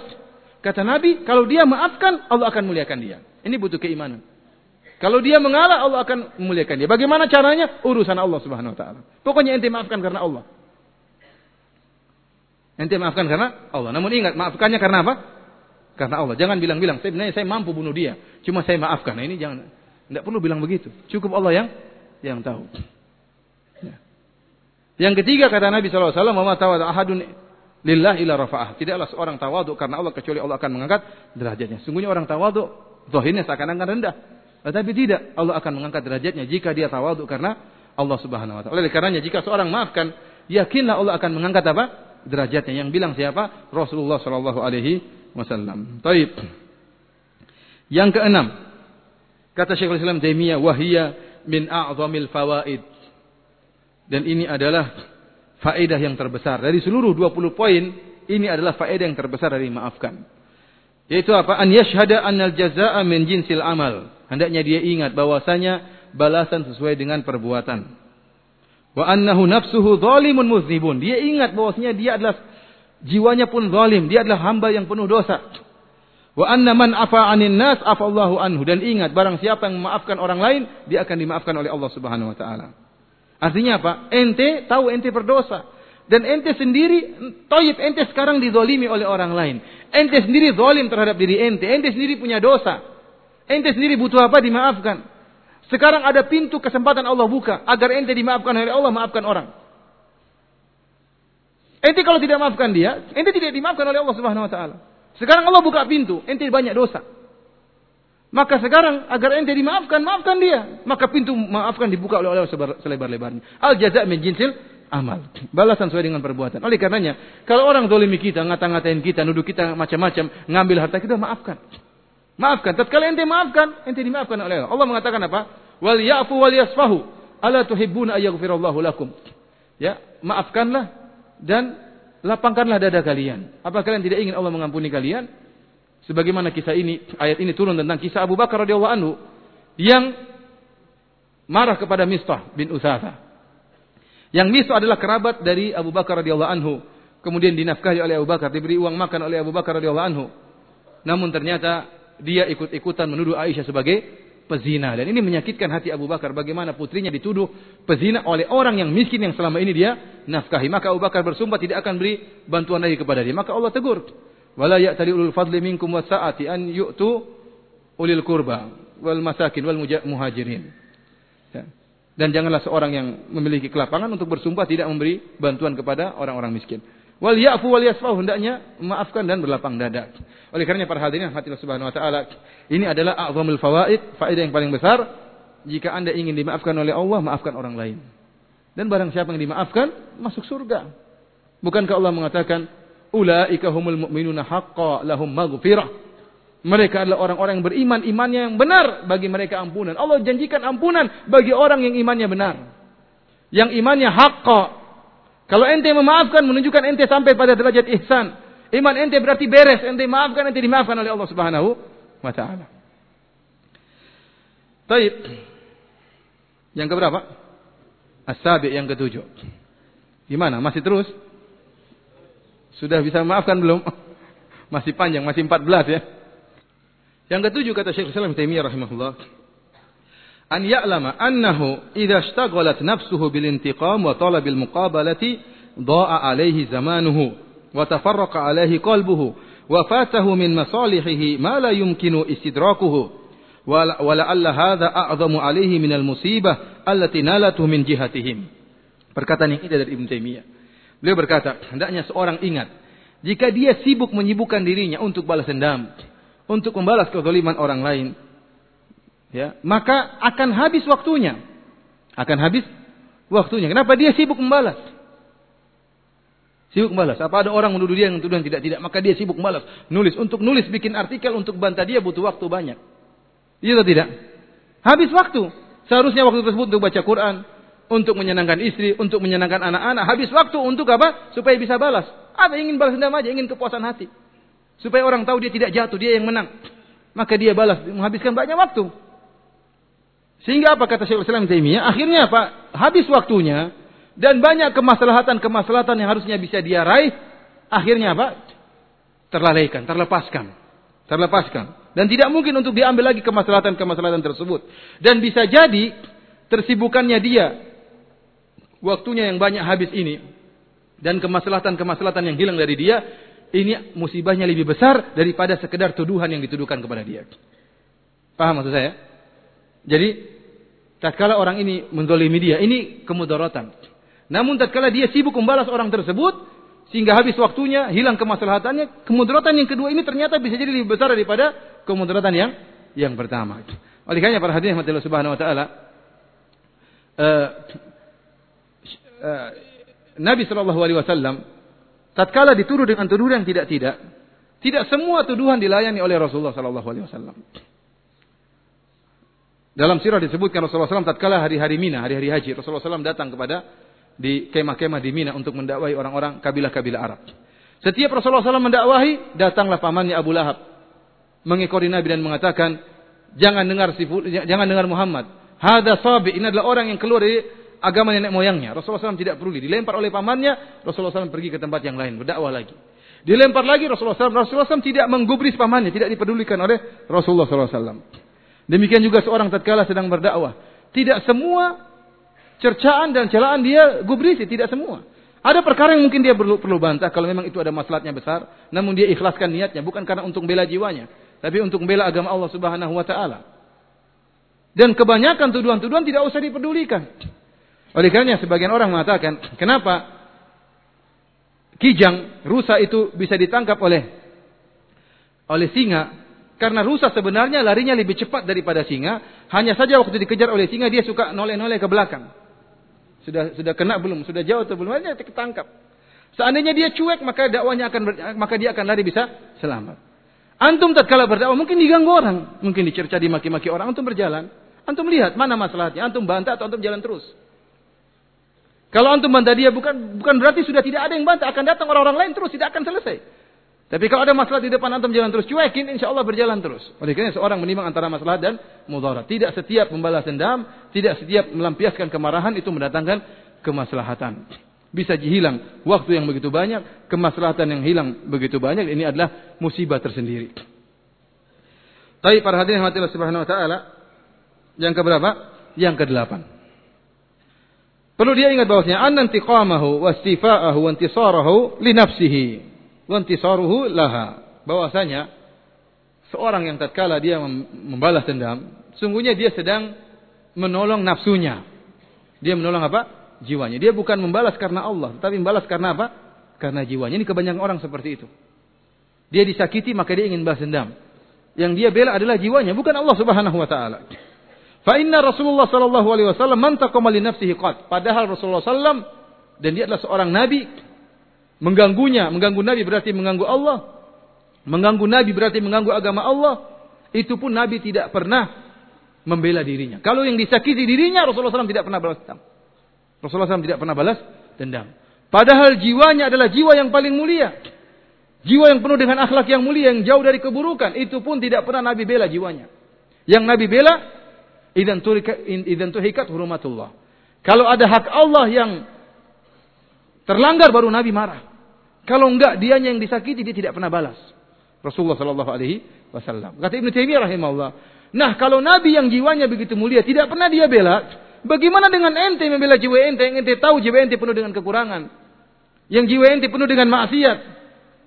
Kata Nabi, kalau dia maafkan, Allah akan muliakan dia. Ini butuh keimanan. Kalau dia mengalah, Allah akan memuliakan dia. Bagaimana caranya? Urusan Allah Subhanahu wa taala. Pokoknya ente maafkan karena Allah. Ente maafkan karena Allah. Namun ingat, maafkannya karena apa? Karena Allah. Jangan bilang-bilang, sebenarnya saya mampu bunuh dia. Cuma saya maafkan. Nah, ini jangan. Tidak perlu bilang begitu. Cukup Allah yang yang tahu. Yang ketiga kata Nabi SAW, Mama tawadu ahadun lillah ila rafa'ah. Tidaklah seorang tawadu karena Allah kecuali Allah akan mengangkat derajatnya. Sungguhnya orang tawadu, zahirnya seakan-akan rendah. Tetapi tidak, Allah akan mengangkat derajatnya jika dia tawadu karena Allah Subhanahu wa taala. Oleh karenanya jika seorang maafkan, yakinlah Allah akan mengangkat apa? derajatnya. Yang bilang siapa? Rasulullah sallallahu alaihi wasallam. Taib. Yang keenam, kata Syekhul Islam Taimiyah, wahia min a'zamil fawaid dan ini adalah faedah yang terbesar. Dari seluruh 20 poin, ini adalah faedah yang terbesar dari maafkan. Yaitu apa? An yashhada annal jazaa'a min jinsil amal. Hendaknya dia ingat bahwasanya balasan sesuai dengan perbuatan. Wa annahu nafsuhu zalimun muznibun. Dia ingat bahwasanya dia adalah jiwanya pun zalim, dia adalah hamba yang penuh dosa. Wa anna man afa 'anil nas afallahu anhu dan ingat barang siapa yang memaafkan orang lain, dia akan dimaafkan oleh Allah Subhanahu wa taala. Artinya apa? Ente tahu ente berdosa. Dan ente sendiri, toyib ente sekarang dizolimi oleh orang lain. Ente sendiri zolim terhadap diri ente. Ente sendiri punya dosa. Ente sendiri butuh apa? Dimaafkan. Sekarang ada pintu kesempatan Allah buka. Agar ente dimaafkan oleh Allah, maafkan orang. Ente kalau tidak maafkan dia, ente tidak dimaafkan oleh Allah Subhanahu Wa Taala. Sekarang Allah buka pintu, ente banyak dosa. Maka sekarang agar ente dimaafkan, maafkan dia. Maka pintu maafkan dibuka oleh Allah selebar-lebarnya. Al jaza min jinsil amal. Balasan sesuai dengan perbuatan. Oleh karenanya, kalau orang zalimi kita, ngata-ngatain kita, nuduh kita macam-macam, ngambil harta kita, maafkan. Maafkan. Tatkala ente maafkan, ente dimaafkan oleh Allah. Allah mengatakan apa? Wal ya'fu wal yasfahu. Ala tuhibbuna ayyaghfirallahu lakum. Ya, maafkanlah dan lapangkanlah dada kalian. Apa kalian tidak ingin Allah mengampuni kalian? Sebagaimana kisah ini, ayat ini turun tentang kisah Abu Bakar radhiyallahu anhu yang marah kepada Mistah bin Usasa. Yang Mistah adalah kerabat dari Abu Bakar radhiyallahu anhu. Kemudian dinafkahi oleh Abu Bakar, diberi uang makan oleh Abu Bakar radhiyallahu anhu. Namun ternyata dia ikut-ikutan menuduh Aisyah sebagai pezina dan ini menyakitkan hati Abu Bakar bagaimana putrinya dituduh pezina oleh orang yang miskin yang selama ini dia nafkahi maka Abu Bakar bersumpah tidak akan beri bantuan lagi kepada dia maka Allah tegur wala ya'tali ulul fadli minkum wasa'ati an yu'tu ulil kurba wal masakin wal muhajirin. Ya. Dan janganlah seorang yang memiliki kelapangan untuk bersumpah tidak memberi bantuan kepada orang-orang miskin. Wal ya'fu wal yasfahu hendaknya memaafkan dan berlapang dada. Oleh karenanya para hadirin rahmatillah subhanahu wa taala, ini adalah a'zamul fawaid, faedah yang paling besar. Jika Anda ingin dimaafkan oleh Allah, maafkan orang lain. Dan barang siapa yang dimaafkan, masuk surga. Bukankah Allah mengatakan, Ulaika humul mu'minuna haqqa lahum maghfirah. Mereka adalah orang-orang yang beriman, imannya yang benar bagi mereka ampunan. Allah janjikan ampunan bagi orang yang imannya benar. Yang imannya haqqa. Kalau ente memaafkan menunjukkan ente sampai pada derajat ihsan. Iman ente berarti beres, ente maafkan, ente dimaafkan oleh Allah Subhanahu wa taala. Baik. Yang keberapa? As-sabi yang ketujuh. Gimana? Masih terus? Sudah bisa memaafkan belum? Masih panjang, masih 14 ya. Yang ketujuh kata Syekh Islam Taimiyah rahimahullah, an ya'lama annahu idza ishtaghalat nafsuhu bil intiqam wa talabil muqabalati dha'a alaihi zamanuhu wa tafarraqa alaihi qalbuhu wa fatahu min masalihihi ma la yumkinu istidrakuhu wa la'alla hadha a'zamu alaihi min al-musibah allati nalatu min jihatihim. Perkataan yang ini dari Ibn Taimiyah. Beliau berkata, hendaknya seorang ingat jika dia sibuk menyibukkan dirinya untuk balas dendam, untuk membalas kezaliman orang lain, ya, maka akan habis waktunya. Akan habis waktunya. Kenapa dia sibuk membalas? Sibuk membalas. Apa ada orang menuduh dia yang tuduhan tidak tidak, maka dia sibuk membalas. Nulis untuk nulis bikin artikel untuk bantah dia butuh waktu banyak. Iya atau tidak? Habis waktu. Seharusnya waktu tersebut untuk baca Quran, untuk menyenangkan istri, untuk menyenangkan anak-anak. Habis waktu untuk apa? Supaya bisa balas. Ada ingin balas dendam aja, ingin kepuasan hati. Supaya orang tahu dia tidak jatuh, dia yang menang. Maka dia balas, menghabiskan banyak waktu. Sehingga apa kata Syaikhul Islam Taimiyah? Akhirnya apa? Habis waktunya dan banyak kemaslahatan-kemaslahatan yang harusnya bisa dia raih, akhirnya apa? Terlalaikan, terlepaskan. Terlepaskan. Dan tidak mungkin untuk diambil lagi kemaslahatan-kemaslahatan tersebut. Dan bisa jadi tersibukannya dia waktunya yang banyak habis ini dan kemaslahatan-kemaslahatan yang hilang dari dia ini musibahnya lebih besar daripada sekedar tuduhan yang dituduhkan kepada dia. Paham maksud saya? Jadi tatkala orang ini mendolimi dia, ini kemudaratan. Namun tatkala dia sibuk membalas orang tersebut sehingga habis waktunya, hilang kemaslahatannya, kemudaratan yang kedua ini ternyata bisa jadi lebih besar daripada kemudaratan yang yang pertama. Oleh karena para hadirin Subhanahu wa taala uh, uh, Nabi Shallallahu alaihi wasallam tatkala dituduh dengan tuduhan tidak-tidak, tidak semua tuduhan dilayani oleh Rasulullah Shallallahu alaihi wasallam. Dalam sirah disebutkan Rasulullah SAW tatkala hari-hari Mina, hari-hari haji, Rasulullah SAW datang kepada di kemah-kemah di Mina untuk mendakwahi orang-orang kabilah-kabilah Arab. Setiap Rasulullah SAW mendakwahi, datanglah pamannya Abu Lahab mengikori Nabi dan mengatakan, jangan dengar si jangan dengar Muhammad. Hada sabi, ini adalah orang yang keluar dari agama nenek moyangnya. Rasulullah SAW tidak peduli. Dilempar oleh pamannya, Rasulullah SAW pergi ke tempat yang lain, berdakwah lagi. Dilempar lagi Rasulullah SAW. Rasulullah SAW tidak menggubris pamannya, tidak dipedulikan oleh Rasulullah SAW. Demikian juga seorang tatkala sedang berdakwah. Tidak semua cercaan dan celaan dia gubrisi, tidak semua. Ada perkara yang mungkin dia perlu, perlu bantah kalau memang itu ada maslahatnya besar, namun dia ikhlaskan niatnya bukan karena untuk bela jiwanya, tapi untuk bela agama Allah Subhanahu wa taala. Dan kebanyakan tuduhan-tuduhan tidak usah dipedulikan. Oleh karena sebagian orang mengatakan, kenapa kijang, rusa itu bisa ditangkap oleh oleh singa? Karena rusa sebenarnya larinya lebih cepat daripada singa. Hanya saja waktu dikejar oleh singa dia suka noleh-noleh ke belakang. Sudah sudah kena belum? Sudah jauh atau belum? Hanya ketangkap. Seandainya dia cuek maka dakwanya akan maka dia akan lari bisa selamat. Antum tatkala berdakwah mungkin diganggu orang, mungkin dicerca dimaki-maki orang, antum berjalan. Antum lihat mana masalahnya, antum bantah atau antum jalan terus. Kalau antum bantah dia bukan bukan berarti sudah tidak ada yang bantah, akan datang orang-orang lain terus tidak akan selesai. Tapi kalau ada masalah di depan antum jalan terus cuekin, insya Allah berjalan terus. Oleh karena seorang menimbang antara masalah dan mudarat. Tidak setiap membalas dendam, tidak setiap melampiaskan kemarahan itu mendatangkan kemaslahatan. Bisa hilang waktu yang begitu banyak, kemaslahatan yang hilang begitu banyak. Ini adalah musibah tersendiri. Tapi para hadirin Allah Subhanahu Wa Taala, yang keberapa? Yang kedelapan. Perlu dia ingat bahwasanya an intiqamahu wa wa intisarahu li nafsihi wantisaruhu laha. Bahwasanya seorang yang tatkala dia membalas dendam, sungguhnya dia sedang menolong nafsunya. Dia menolong apa? Jiwanya. Dia bukan membalas karena Allah, tapi membalas karena apa? Karena jiwanya. Ini kebanyakan orang seperti itu. Dia disakiti maka dia ingin balas dendam. Yang dia bela adalah jiwanya, bukan Allah Subhanahu wa taala. Fa inna Rasulullah sallallahu alaihi wasallam man taqama li nafsihi qad. Padahal Rasulullah sallam dan dia adalah seorang nabi mengganggunya, mengganggu Nabi berarti mengganggu Allah. Mengganggu Nabi berarti mengganggu agama Allah. Itu pun Nabi tidak pernah membela dirinya. Kalau yang disakiti dirinya Rasulullah SAW tidak pernah balas dendam. Rasulullah SAW tidak pernah balas dendam. Padahal jiwanya adalah jiwa yang paling mulia. Jiwa yang penuh dengan akhlak yang mulia, yang jauh dari keburukan. Itu pun tidak pernah Nabi bela jiwanya. Yang Nabi bela, idan tuhikat hurumatullah. Kalau ada hak Allah yang Terlanggar baru Nabi marah. Kalau enggak dianya yang disakiti dia tidak pernah balas. Rasulullah Shallallahu Alaihi Wasallam. Kata Ibnu Taimiyah rahimahullah. Nah kalau Nabi yang jiwanya begitu mulia tidak pernah dia bela, bagaimana dengan ente membela jiwa ente yang ente tahu jiwa ente penuh dengan kekurangan, yang jiwa ente penuh dengan maksiat,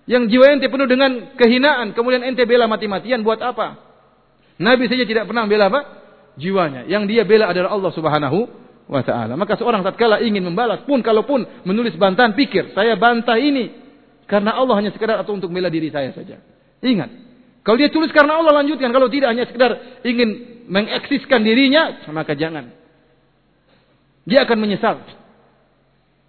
Yang jiwa ente penuh dengan kehinaan, kemudian ente bela mati-matian buat apa? Nabi saja tidak pernah bela apa? Jiwanya. Yang dia bela adalah Allah Subhanahu wa taala. Maka seorang tatkala ingin membalas pun kalaupun menulis bantahan pikir, saya bantah ini karena Allah hanya sekedar atau untuk bela diri saya saja. Ingat, kalau dia tulis karena Allah lanjutkan, kalau tidak hanya sekedar ingin mengeksiskan dirinya, maka jangan. Dia akan menyesal.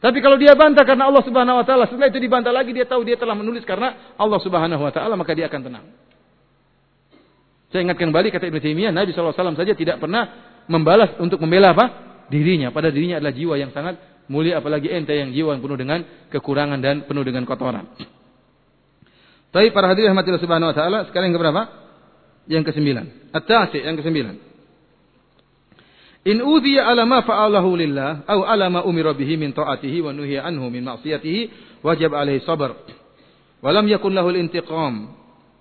Tapi kalau dia bantah karena Allah Subhanahu wa taala, setelah itu dibantah lagi dia tahu dia telah menulis karena Allah Subhanahu wa taala, maka dia akan tenang. Saya ingatkan kembali kata Ibnu Taimiyah, Nabi SAW saja tidak pernah membalas untuk membela apa? dirinya. Pada dirinya adalah jiwa yang sangat mulia apalagi ente yang jiwa yang penuh dengan kekurangan dan penuh dengan kotoran. Tapi para hadirin rahmatillah subhanahu wa taala, sekarang yang keberapa? Yang kesembilan. At-tasi yang kesembilan. In udhiya ala ma fa'alahu lillah atau ala ma umira bihi min ta'atihi wa nuhiya anhu min ma'siyatihi wajib alaihi sabr. Wa lam yakun lahu al-intiqam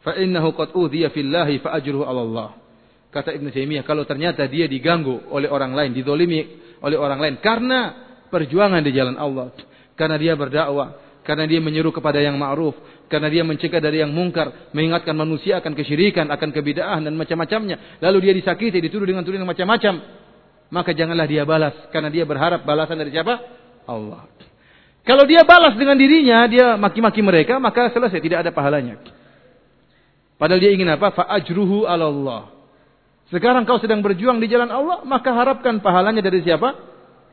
fa innahu qad udhiya fillahi fa ajruhu 'ala Allah. Kata Ibn Taimiyah kalau ternyata dia diganggu oleh orang lain, didolimi oleh orang lain karena perjuangan di jalan Allah, karena dia berdakwah, karena dia menyeru kepada yang ma'ruf, karena dia mencegah dari yang mungkar, mengingatkan manusia akan kesyirikan, akan kebid'ahan dan macam-macamnya. Lalu dia disakiti, dituduh dengan tuduhan macam-macam maka janganlah dia balas karena dia berharap balasan dari siapa? Allah. Kalau dia balas dengan dirinya, dia maki-maki mereka, maka selesai tidak ada pahalanya. Padahal dia ingin apa? Fa'ajruhu Allah. Sekarang kau sedang berjuang di jalan Allah, maka harapkan pahalanya dari siapa?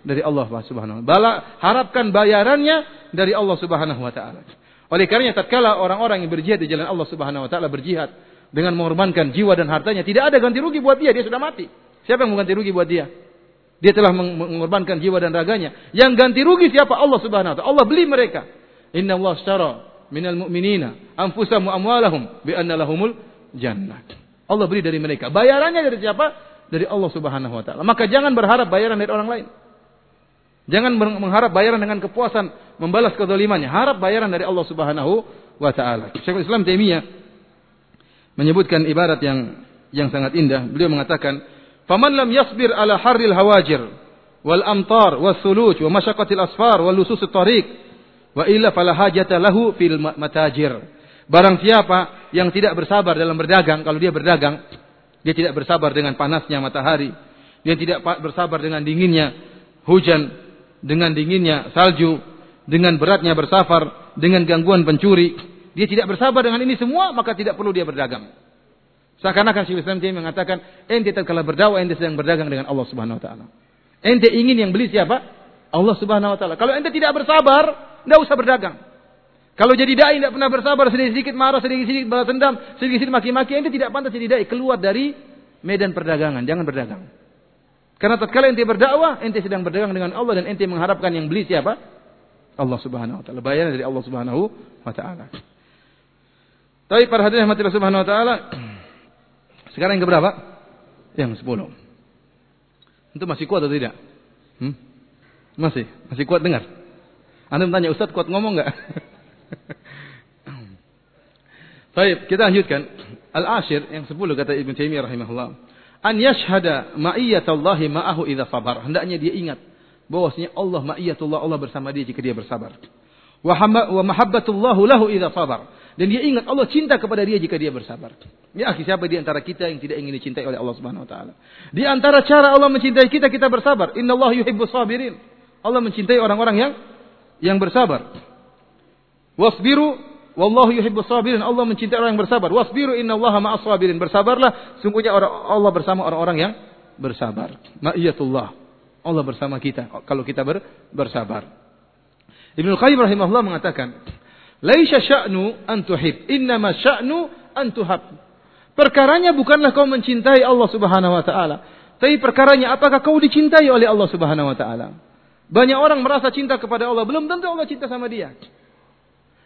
Dari Allah Subhanahu wa taala. Harapkan bayarannya dari Allah Subhanahu wa taala. Oleh karenanya tatkala orang-orang yang berjihad di jalan Allah Subhanahu wa taala berjihad dengan mengorbankan jiwa dan hartanya, tidak ada ganti rugi buat dia, dia sudah mati. Siapa yang mengganti rugi buat dia? Dia telah mengorbankan jiwa dan raganya. Yang ganti rugi siapa? Allah Subhanahu wa taala. Allah beli mereka. Inna Allah minal mu'minina anfusahum amwalahum bi lahumul jannah. Allah beli dari mereka. Bayarannya dari siapa? Dari Allah Subhanahu wa taala. Maka jangan berharap bayaran dari orang lain. Jangan mengharap bayaran dengan kepuasan membalas kezalimannya. Harap bayaran dari Allah Subhanahu wa taala. Syekhul Islam Taimiyah menyebutkan ibarat yang yang sangat indah. Beliau mengatakan, Faman lam yasbir ala harril hawajir wal amtar was suluj wa masyaqqatil asfar wal lusus tariq wa illa fala hajata lahu fil matajir. Barang siapa yang tidak bersabar dalam berdagang, kalau dia berdagang, dia tidak bersabar dengan panasnya matahari, dia tidak bersabar dengan dinginnya hujan, dengan dinginnya salju, dengan beratnya bersafar, dengan gangguan pencuri, dia tidak bersabar dengan ini semua, maka tidak perlu dia berdagang. Seakan-akan Syekh Islam Taimiyah mengatakan, ente tatkala berdakwah ente sedang berdagang dengan Allah Subhanahu wa taala. Ente ingin yang beli siapa? Allah Subhanahu wa taala. Kalau ente tidak bersabar, tidak usah berdagang. Kalau jadi dai tidak pernah bersabar, sedikit-sedikit marah, sedikit-sedikit balas dendam, sedikit-sedikit maki-maki, ente tidak pantas jadi dai. Keluar dari medan perdagangan, jangan berdagang. Karena tatkala ente berdakwah, ente sedang berdagang dengan Allah dan ente mengharapkan yang beli siapa? Allah Subhanahu wa taala. Bayaran dari Allah Subhanahu wa taala. Tapi para hadirin Allah Subhanahu wa taala, sekarang yang keberapa? Yang sepuluh. Itu masih kuat atau tidak? Hmm? Masih, masih kuat dengar. Anda tanya Ustaz kuat ngomong nggak? Baik, kita lanjutkan. Al-Ashir yang sepuluh kata Ibn Taimiyah rahimahullah. An yashhada ma'iyyatallahi ma'ahu idza sabar. Hendaknya dia ingat bahwasanya Allah ma'iyyatullah Allah bersama dia jika dia bersabar. Wa mahabbatullahu lahu idza sabar. Dan dia ingat Allah cinta kepada dia jika dia bersabar. Ya, siapa di antara kita yang tidak ingin dicintai oleh Allah Subhanahu wa taala? Di antara cara Allah mencintai kita kita bersabar. Innallaha yuhibbus sabirin. Allah mencintai orang-orang yang yang bersabar. Wasbiru wallahu yuhibbus sabirin. Allah mencintai orang yang bersabar. Wasbiru innallaha ma'as sabirin. Bersabarlah, sungguhnya Allah bersama orang-orang yang bersabar. Ma'iyatullah. Allah bersama kita kalau kita ber, bersabar. Ibnu Qayyim rahimahullah mengatakan, Laisa sya'nu an tuhib, innama sya'nu an tuhab. Perkaranya bukanlah kau mencintai Allah Subhanahu wa taala, tapi perkaranya apakah kau dicintai oleh Allah Subhanahu wa taala. Banyak orang merasa cinta kepada Allah, belum tentu Allah cinta sama dia.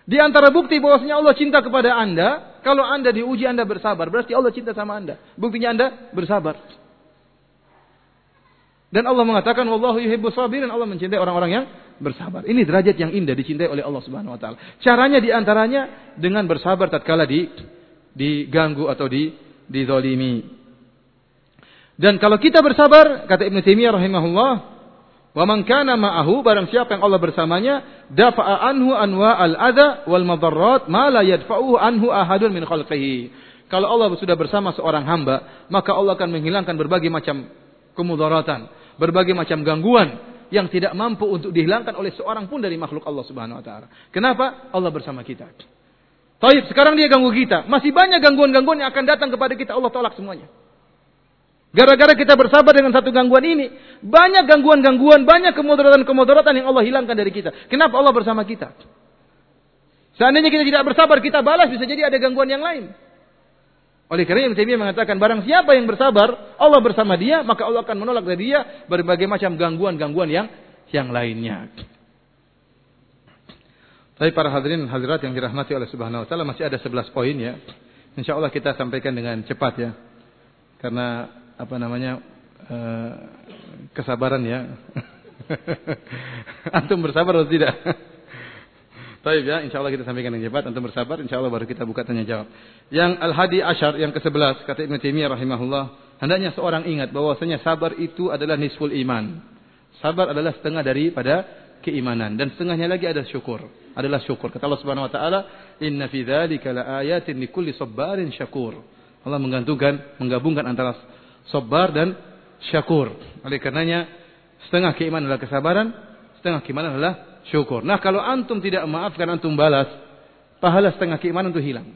Di antara bukti bahwasanya Allah cinta kepada Anda, kalau Anda diuji Anda bersabar, berarti Allah cinta sama Anda. Buktinya Anda bersabar. Dan Allah mengatakan wallahu yuhibbus sabirin, Allah mencintai orang-orang yang bersabar. Ini derajat yang indah dicintai oleh Allah Subhanahu wa taala. Caranya di antaranya dengan bersabar tatkala di diganggu atau di dizalimi. Dan kalau kita bersabar, kata Ibnu Taimiyah rahimahullah, Wa man kana ma'ahu barang siapa yang Allah bersamanya, dafa'a anhu anwa al-adha wal madarrat ma la yadfa'uhu anhu ahadun min khalqihi. Kalau Allah sudah bersama seorang hamba, maka Allah akan menghilangkan berbagai macam kemudaratan, berbagai macam gangguan yang tidak mampu untuk dihilangkan oleh seorang pun dari makhluk Allah Subhanahu wa taala. Kenapa? Allah bersama kita. Taib, sekarang dia ganggu kita. Masih banyak gangguan-gangguan yang akan datang kepada kita. Allah tolak semuanya. Gara-gara kita bersabar dengan satu gangguan ini, banyak gangguan-gangguan, banyak kemudaratan-kemudaratan yang Allah hilangkan dari kita. Kenapa Allah bersama kita? Seandainya kita tidak bersabar, kita balas bisa jadi ada gangguan yang lain. Oleh karena Ibn Taimiyah mengatakan barang siapa yang bersabar, Allah bersama dia, maka Allah akan menolak dari dia berbagai macam gangguan-gangguan yang yang lainnya. Tapi para hadirin hadirat yang dirahmati oleh Subhanahu wa taala masih ada 11 poin ya. Insya Allah kita sampaikan dengan cepat ya. Karena apa namanya uh, kesabaran ya. Antum bersabar atau tidak? Baik ya, insya Allah kita sampaikan dengan cepat. Antum bersabar, insya Allah baru kita buka tanya jawab. Yang al-hadi asyar, yang ke-11, kata Ibn Taimiyah rahimahullah. Hendaknya seorang ingat bahwasanya sabar itu adalah nisful iman. Sabar adalah setengah daripada keimanan. Dan setengahnya lagi ada syukur. Adalah syukur. Kata Allah subhanahu wa ta'ala, Inna fi dhalika la ayatin likulli syakur. Allah menggantungkan, menggabungkan antara sabar dan syakur. Oleh karenanya setengah keimanan adalah kesabaran, setengah keimanan adalah syukur. Nah, kalau antum tidak memaafkan antum balas, pahala setengah keimanan itu hilang.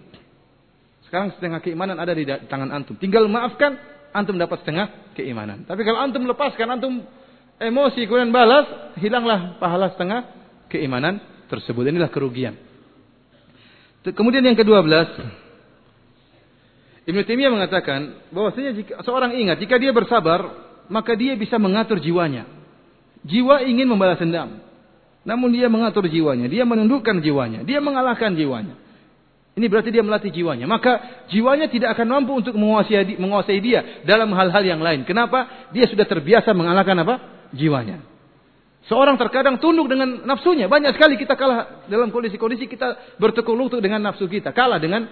Sekarang setengah keimanan ada di tangan antum. Tinggal maafkan, antum dapat setengah keimanan. Tapi kalau antum lepaskan, antum emosi kemudian balas, hilanglah pahala setengah keimanan tersebut. Inilah kerugian. Kemudian yang kedua belas, Ibnu Taimiyah mengatakan bahwasanya jika seorang ingat jika dia bersabar maka dia bisa mengatur jiwanya. Jiwa ingin membalas dendam. Namun dia mengatur jiwanya, dia menundukkan jiwanya, dia mengalahkan jiwanya. Ini berarti dia melatih jiwanya. Maka jiwanya tidak akan mampu untuk menguasai, menguasai dia dalam hal-hal yang lain. Kenapa? Dia sudah terbiasa mengalahkan apa? Jiwanya. Seorang terkadang tunduk dengan nafsunya. Banyak sekali kita kalah dalam kondisi-kondisi kita bertekuk lutut dengan nafsu kita. Kalah dengan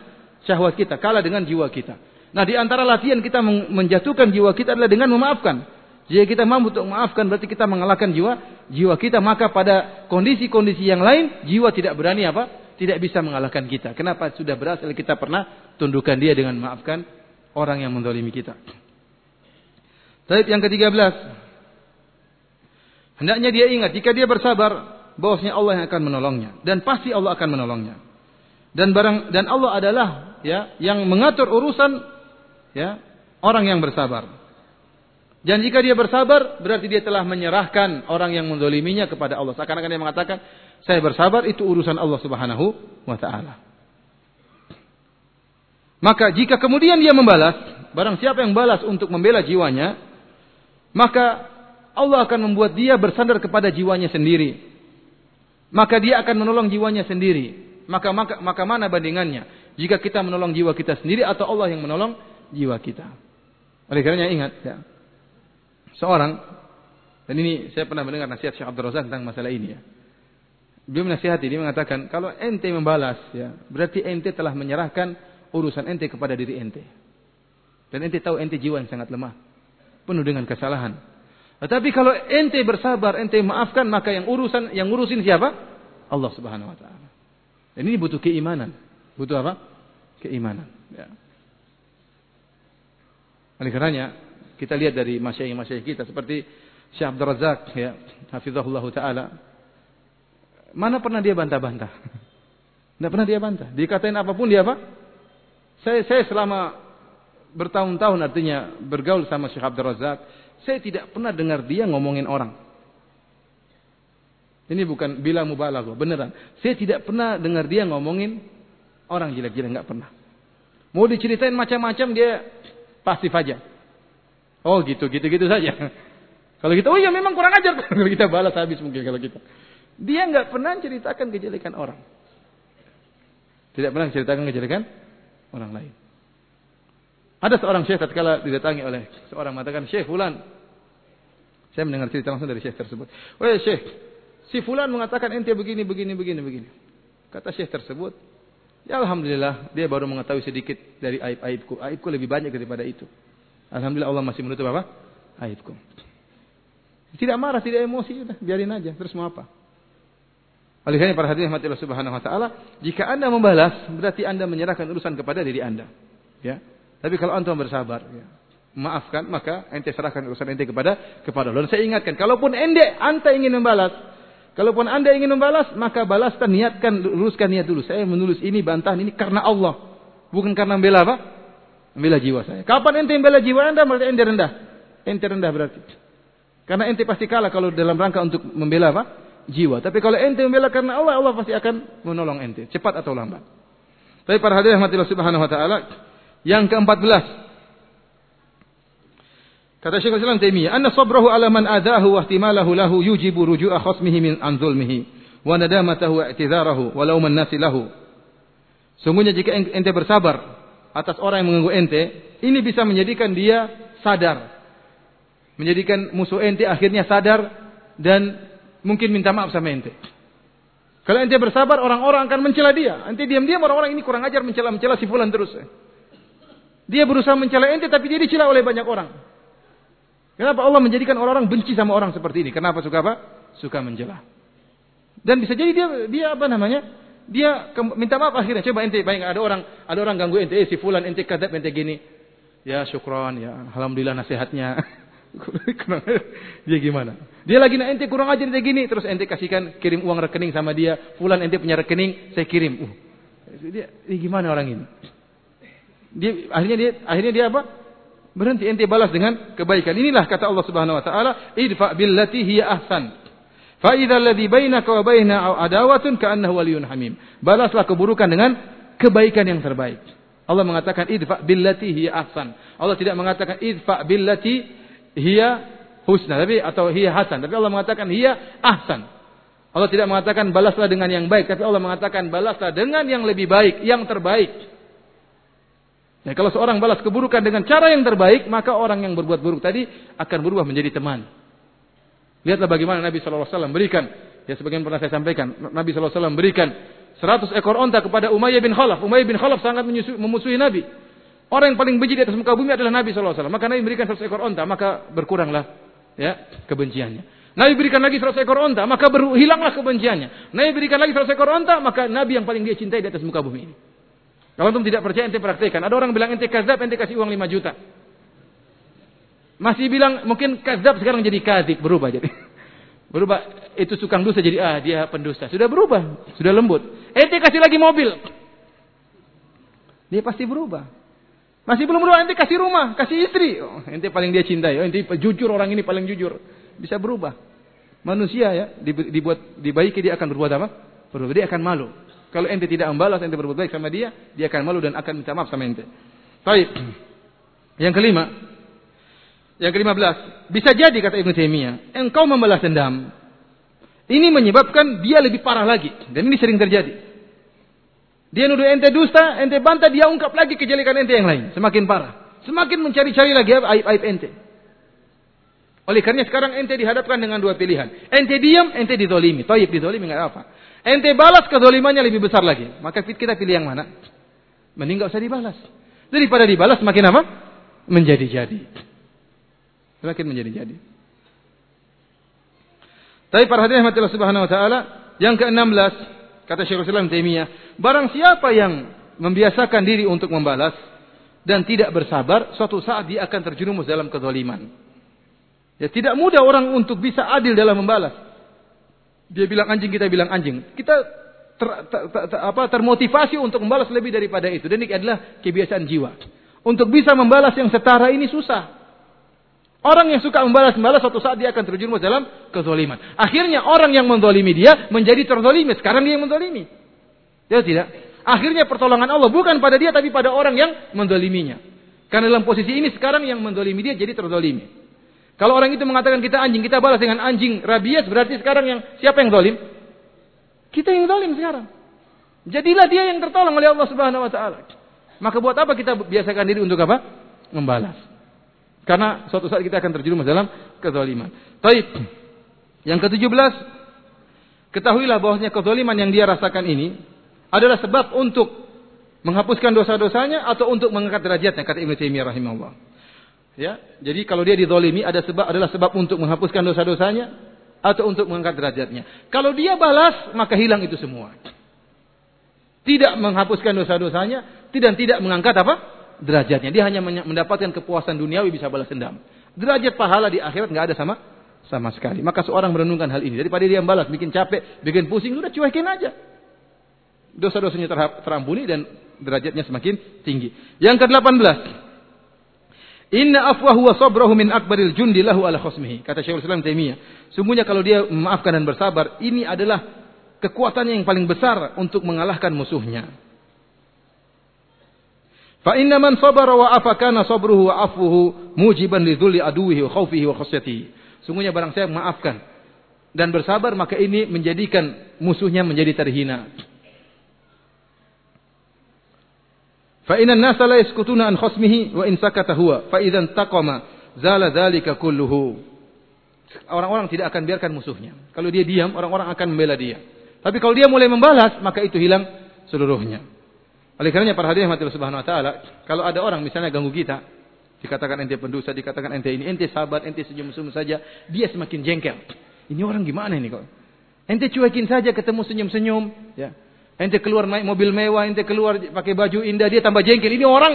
syahwat kita, kalah dengan jiwa kita. Nah, di antara latihan kita menjatuhkan jiwa kita adalah dengan memaafkan. Jika kita mampu untuk memaafkan berarti kita mengalahkan jiwa jiwa kita, maka pada kondisi-kondisi yang lain jiwa tidak berani apa? Tidak bisa mengalahkan kita. Kenapa? Sudah berhasil kita pernah tundukkan dia dengan memaafkan orang yang mendolimi kita. Tapi yang ke-13. Hendaknya dia ingat jika dia bersabar bahwasanya Allah yang akan menolongnya dan pasti Allah akan menolongnya. Dan barang dan Allah adalah ya yang mengatur urusan ya orang yang bersabar. Dan jika dia bersabar berarti dia telah menyerahkan orang yang mendoliminya kepada Allah. Seakan-akan dia mengatakan saya bersabar itu urusan Allah Subhanahu wa taala. Maka jika kemudian dia membalas, barang siapa yang balas untuk membela jiwanya, maka Allah akan membuat dia bersandar kepada jiwanya sendiri. Maka dia akan menolong jiwanya sendiri. Maka maka maka mana bandingannya? Jika kita menolong jiwa kita sendiri atau Allah yang menolong jiwa kita. Oleh karenanya ingat ya. Seorang dan ini saya pernah mendengar nasihat Syekh Abdul Razak tentang masalah ini ya. Beliau menasihati dia mengatakan kalau ente membalas ya, berarti ente telah menyerahkan urusan ente kepada diri ente. Dan ente tahu ente jiwa yang sangat lemah, penuh dengan kesalahan. Tetapi kalau ente bersabar, ente maafkan, maka yang urusan yang ngurusin siapa? Allah Subhanahu wa taala. Dan ini butuh keimanan. Butuh apa? Keimanan. Ya. Oleh karenanya kita lihat dari masyayikh-masyayikh kita seperti Syekh Abdul Razak ya, hafizahullah taala. Mana pernah dia bantah-bantah? Tidak pernah dia bantah. Dikatain apa pun dia apa? Saya saya selama bertahun-tahun artinya bergaul sama Syekh Abdul Razak, saya tidak pernah dengar dia ngomongin orang. Ini bukan bila mubalaghah, beneran. Saya tidak pernah dengar dia ngomongin Orang jelek-jelek nggak pernah. Mau diceritain macam-macam dia pasti aja. Oh gitu, gitu-gitu saja. Kalau kita, oh iya memang kurang ajar. Kalau kita balas habis mungkin kalau kita. Dia nggak pernah ceritakan kejelekan orang. Tidak pernah ceritakan kejelekan orang lain. Ada seorang syekh tatkala didatangi oleh seorang mengatakan, "Syekh fulan." Saya mendengar cerita langsung dari syekh tersebut. "Oh ya syekh, si fulan mengatakan ente begini begini begini begini." Kata syekh tersebut, Ya Alhamdulillah dia baru mengetahui sedikit dari aib-aibku. Aibku lebih banyak daripada itu. Alhamdulillah Allah masih menutup apa? Aibku. Tidak marah, tidak emosi, udah biarin aja. Terus mau apa? Oleh para hadirin Allah Subhanahu wa taala, jika Anda membalas berarti Anda menyerahkan urusan kepada diri Anda. Ya. Tapi kalau antum bersabar, ya, maafkan maka ente serahkan urusan ente kepada kepada Allah. Dan saya ingatkan, kalaupun ente anda ingin membalas, kalaupun anda ingin membalas, maka balaskan niatkan luruskan niat dulu. Saya menulis ini bantahan ini karena Allah, bukan karena membela apa? Membela jiwa saya. Kapan ente membela jiwa anda? Berarti ente rendah. Ente rendah berarti. Karena ente pasti kalah kalau dalam rangka untuk membela apa? jiwa. Tapi kalau ente membela karena Allah, Allah pasti akan menolong ente, cepat atau lambat. Tapi para hadirin subhanahu wa taala, yang ke-14 Kata Syekh Islam Taimiyah, "Anna sabrahu ala man adahu wa ihtimalahu lahu yujibu ruju'a khasmihi min an zulmihi wa nadamatahu wa i'tidharahu wa lauman nasi lahu." Sungguhnya jika ente bersabar atas orang yang mengganggu ente, ini bisa menjadikan dia sadar. Menjadikan musuh ente akhirnya sadar dan mungkin minta maaf sama ente. Kalau ente bersabar, orang-orang akan mencela dia. Ente diam-diam orang-orang ini kurang ajar mencela-mencela si fulan terus. Dia berusaha mencela ente tapi dia dicela oleh banyak orang. Kenapa Allah menjadikan orang-orang benci sama orang seperti ini? Kenapa suka apa? Suka mencela. Dan bisa jadi dia dia apa namanya? Dia minta maaf akhirnya. Coba ente baik ada orang ada orang ganggu ente, eh si fulan ente kadap ente gini. Ya syukron ya alhamdulillah nasihatnya. dia gimana? Dia lagi nak ente kurang ajar ente gini, terus ente kasihkan kirim uang rekening sama dia. Fulan ente punya rekening, saya kirim. Uh, dia, dia gimana orang ini? Dia akhirnya dia akhirnya dia apa? Berhenti ente balas dengan kebaikan. Inilah kata Allah Subhanahu wa taala, "Idfa billati hiya ahsan." Fa idza alladhi bainaka wa baina adawatun ka'annahu waliyyun hamim. Balaslah keburukan dengan kebaikan yang terbaik. Allah mengatakan idfa billati hiya ahsan. Allah tidak mengatakan idfa billati hiya husna tapi atau hiya hasan tapi Allah mengatakan hiya ahsan Allah tidak mengatakan balaslah dengan yang baik tapi Allah mengatakan balaslah dengan yang lebih baik yang terbaik Nah, kalau seorang balas keburukan dengan cara yang terbaik, maka orang yang berbuat buruk tadi akan berubah menjadi teman. Lihatlah bagaimana Nabi SAW berikan, ya sebagian pernah saya sampaikan, Nabi SAW berikan 100 ekor onta kepada Umayyah bin Khalaf. Umayyah bin Khalaf sangat memusuhi Nabi. Orang yang paling benci di atas muka bumi adalah Nabi SAW. Maka Nabi berikan 100 ekor onta, maka berkuranglah ya kebenciannya. Nabi berikan lagi 100 ekor onta, maka hilanglah kebenciannya. Nabi berikan lagi 100 ekor onta, maka Nabi yang paling dia cintai di atas muka bumi ini. Kalau antum tidak percaya, ente praktekkan. Ada orang bilang ente kazab, ente kasih uang 5 juta. Masih bilang mungkin kazab sekarang jadi kazik, berubah jadi. Berubah itu sukang dosa jadi ah dia pendusta. Sudah berubah, sudah lembut. Ente kasih lagi mobil. Dia pasti berubah. Masih belum berubah, ente kasih rumah, kasih istri. Oh, ente paling dia cintai. Oh, ente jujur orang ini paling jujur. Bisa berubah. Manusia ya, dibuat dibaiki dia akan berbuat apa? Berubah. Dia akan malu. Kalau ente tidak membalas, ente berbuat baik sama dia, dia akan malu dan akan minta maaf sama ente. Baik. Yang kelima. Yang kelima belas. Bisa jadi kata Ibnu Taimiyah, engkau membalas dendam. Ini menyebabkan dia lebih parah lagi. Dan ini sering terjadi. Dia nuduh ente dusta, ente bantah, dia ungkap lagi kejelekan ente yang lain. Semakin parah. Semakin mencari-cari lagi aib-aib ente. Oleh karena sekarang ente dihadapkan dengan dua pilihan. Ente diam, ente didolimi. Toyib didolimi nggak apa. Ente balas kedolimannya lebih besar lagi. Maka kita pilih yang mana? Mending nggak usah dibalas. Daripada dibalas makin apa? Menjadi-jadi. Semakin menjadi-jadi. Tapi para hadirin Allah Subhanahu wa taala, yang ke-16 Kata Syekhul Islam Taimiyah, barang siapa yang membiasakan diri untuk membalas dan tidak bersabar, suatu saat dia akan terjerumus dalam kezaliman. Ya tidak mudah orang untuk bisa adil dalam membalas. Dia bilang anjing, kita bilang anjing. Kita ter, ter, ter, ter, apa, termotivasi untuk membalas lebih daripada itu. Dan ini adalah kebiasaan jiwa. Untuk bisa membalas yang setara ini susah. Orang yang suka membalas-membalas suatu saat dia akan terjerumus dalam kezoliman. Akhirnya orang yang mendolimi dia menjadi terzolimi. Sekarang dia yang mendolimi. Ya tidak? Akhirnya pertolongan Allah bukan pada dia tapi pada orang yang mendoliminya. Karena dalam posisi ini sekarang yang mendolimi dia jadi terzolimi. Kalau orang itu mengatakan kita anjing, kita balas dengan anjing rabies, berarti sekarang yang siapa yang dolim? Kita yang dolim sekarang. Jadilah dia yang tertolong oleh Allah Subhanahu Wa Taala. Maka buat apa kita biasakan diri untuk apa? Membalas. Karena suatu saat kita akan terjerumus dalam kezaliman. Taib. Yang ke-17, ketahuilah bahwasanya kezaliman yang dia rasakan ini adalah sebab untuk menghapuskan dosa-dosanya atau untuk mengangkat derajatnya kata Ibnu Taimiyah rahimahullah. Ya, jadi kalau dia dizolimi ada sebab adalah sebab untuk menghapuskan dosa-dosanya atau untuk mengangkat derajatnya. Kalau dia balas maka hilang itu semua. Tidak menghapuskan dosa-dosanya, tidak tidak mengangkat apa? derajatnya. Dia hanya mendapatkan kepuasan duniawi bisa balas dendam. Derajat pahala di akhirat nggak ada sama sama sekali. Maka seorang merenungkan hal ini daripada dia balas, bikin capek, bikin pusing, sudah cuekin aja. Dosa-dosanya terampuni dan derajatnya semakin tinggi. Yang ke-18, Inna afwahu wa sabrahu min akbaril jundi lahu ala khosmihi. Kata Syekhul Islam Taimiyah. Sungguhnya kalau dia memaafkan dan bersabar, ini adalah kekuatannya yang paling besar untuk mengalahkan musuhnya. Fa inna man sabara wa afa kana sabruhu wa afuhu mujiban li dhulli aduwihi wa khawfihi wa khasyatihi. Sungguhnya barang saya memaafkan dan bersabar maka ini menjadikan musuhnya menjadi terhina. Fa inna an-nasa la yaskutuna an khasmihi wa in sakata huwa fa idzan taqama zala dzalika kulluhu. Orang-orang tidak akan biarkan musuhnya. Kalau dia diam, orang-orang akan membela dia. Tapi kalau dia mulai membalas, maka itu hilang seluruhnya. Oleh karenanya para hadirin mati subhanahu wa taala, kalau ada orang misalnya ganggu kita, dikatakan ente pendosa, dikatakan ente ini, ente sabar, ente senyum-senyum saja, dia semakin jengkel. Ini orang gimana ini kok? Ente cuekin saja ketemu senyum-senyum, ya. Ente keluar naik mobil mewah, ente keluar pakai baju indah, dia tambah jengkel. Ini orang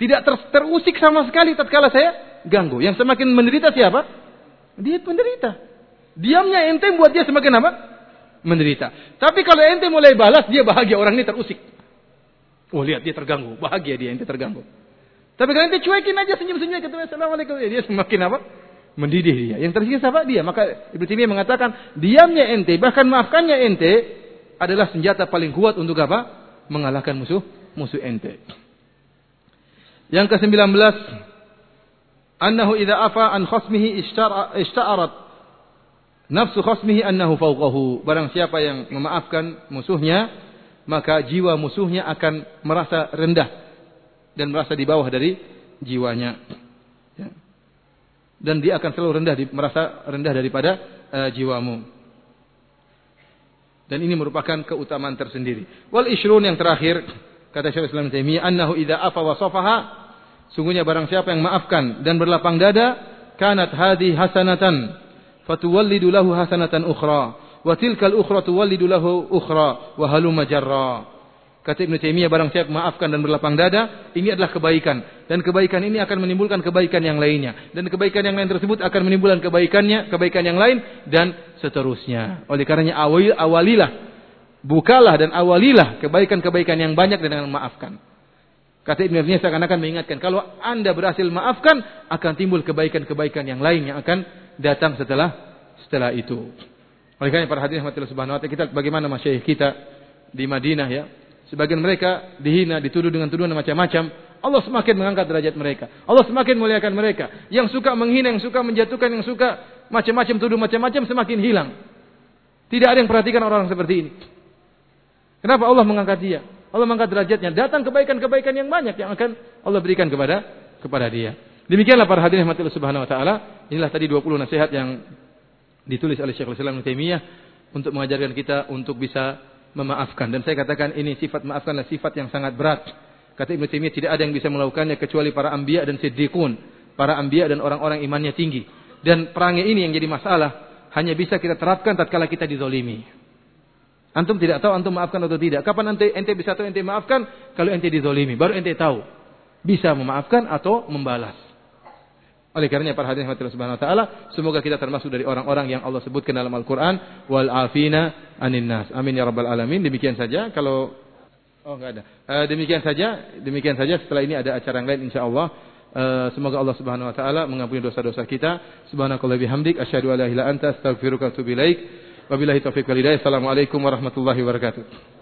tidak ter terusik sama sekali tatkala saya ganggu. Yang semakin menderita siapa? Dia penderita. Diamnya ente buat dia semakin apa? Menderita. Tapi kalau ente mulai balas, dia bahagia. Orang ini terusik. Oh lihat dia terganggu. Bahagia dia, ente terganggu. Tapi kalau ente cuekin aja senyum-senyum ketemu Assalamualaikum. Dia semakin apa? Mendidih dia. Yang tersisa siapa? Dia. Maka Ibnu Taimiyah mengatakan, diamnya ente, bahkan maafkannya ente, adalah senjata paling kuat untuk apa? Mengalahkan musuh musuh ente. Yang ke-19 annahu idza afa an khasmihi ishta'arat nafsu khasmihi annahu fawqahu. Barang siapa yang memaafkan musuhnya, maka jiwa musuhnya akan merasa rendah dan merasa di bawah dari jiwanya. Ya. Dan dia akan selalu rendah, merasa rendah daripada uh, jiwamu. Dan ini merupakan keutamaan tersendiri. Wal ishrun yang terakhir, kata Syekh Islam Taimiyah, annahu idza afa wa safaha, sungguhnya barang siapa yang maafkan dan berlapang dada, kanat hadi hasanatan, fatuwallidu lahu hasanatan ukhra, wa tilkal ukhra tuwallidu lahu ukhra, wa halumma jarra. Kata Ibn Taimiyah barang siapa maafkan dan berlapang dada, ini adalah kebaikan dan kebaikan ini akan menimbulkan kebaikan yang lainnya dan kebaikan yang lain tersebut akan menimbulkan kebaikannya, kebaikan yang lain dan seterusnya. Oleh karenanya awal, awalilah bukalah dan awalilah kebaikan-kebaikan yang banyak dengan memaafkan. Kata Ibn Taimiyah seakan-akan mengingatkan kalau Anda berhasil maafkan akan timbul kebaikan-kebaikan yang lain yang akan datang setelah setelah itu. Oleh karena para hadirin subhanahu wa taala kita bagaimana masyayikh kita di Madinah ya Sebagian mereka dihina, dituduh dengan tuduhan macam-macam. Allah semakin mengangkat derajat mereka. Allah semakin muliakan mereka. Yang suka menghina, yang suka menjatuhkan, yang suka macam-macam tuduh macam-macam semakin hilang. Tidak ada yang perhatikan orang, -orang seperti ini. Kenapa Allah mengangkat dia? Allah mengangkat derajatnya. Datang kebaikan-kebaikan yang banyak yang akan Allah berikan kepada kepada dia. Demikianlah para hadirin rahmatillah subhanahu wa taala. Inilah tadi 20 nasihat yang ditulis oleh Syekhul Islam Taimiyah untuk mengajarkan kita untuk bisa memaafkan. Dan saya katakan ini sifat maafkanlah sifat yang sangat berat. Kata Ibnu Taimiyah tidak ada yang bisa melakukannya kecuali para anbiya dan siddiqun, para anbiya dan orang-orang imannya tinggi. Dan perangai ini yang jadi masalah hanya bisa kita terapkan tatkala kita dizolimi. Antum tidak tahu antum maafkan atau tidak. Kapan ente ente bisa tahu ente maafkan kalau ente dizolimi, baru ente tahu bisa memaafkan atau membalas. Oleh karenanya para hadirin Allah Subhanahu wa taala, semoga kita termasuk dari orang-orang yang Allah sebutkan dalam Al-Qur'an wal afina anin nas. Amin ya rabbal alamin. Demikian saja kalau Oh enggak ada. Uh, demikian saja, demikian saja setelah ini ada acara yang lain insyaallah. Uh, semoga Allah Subhanahu wa taala mengampuni dosa-dosa kita. Subhanakallah bihamdik asyhadu an la ilaha illa anta astaghfiruka wa atubu ilaik. Wabillahi taufiq wal hidayah. Assalamualaikum warahmatullahi wabarakatuh.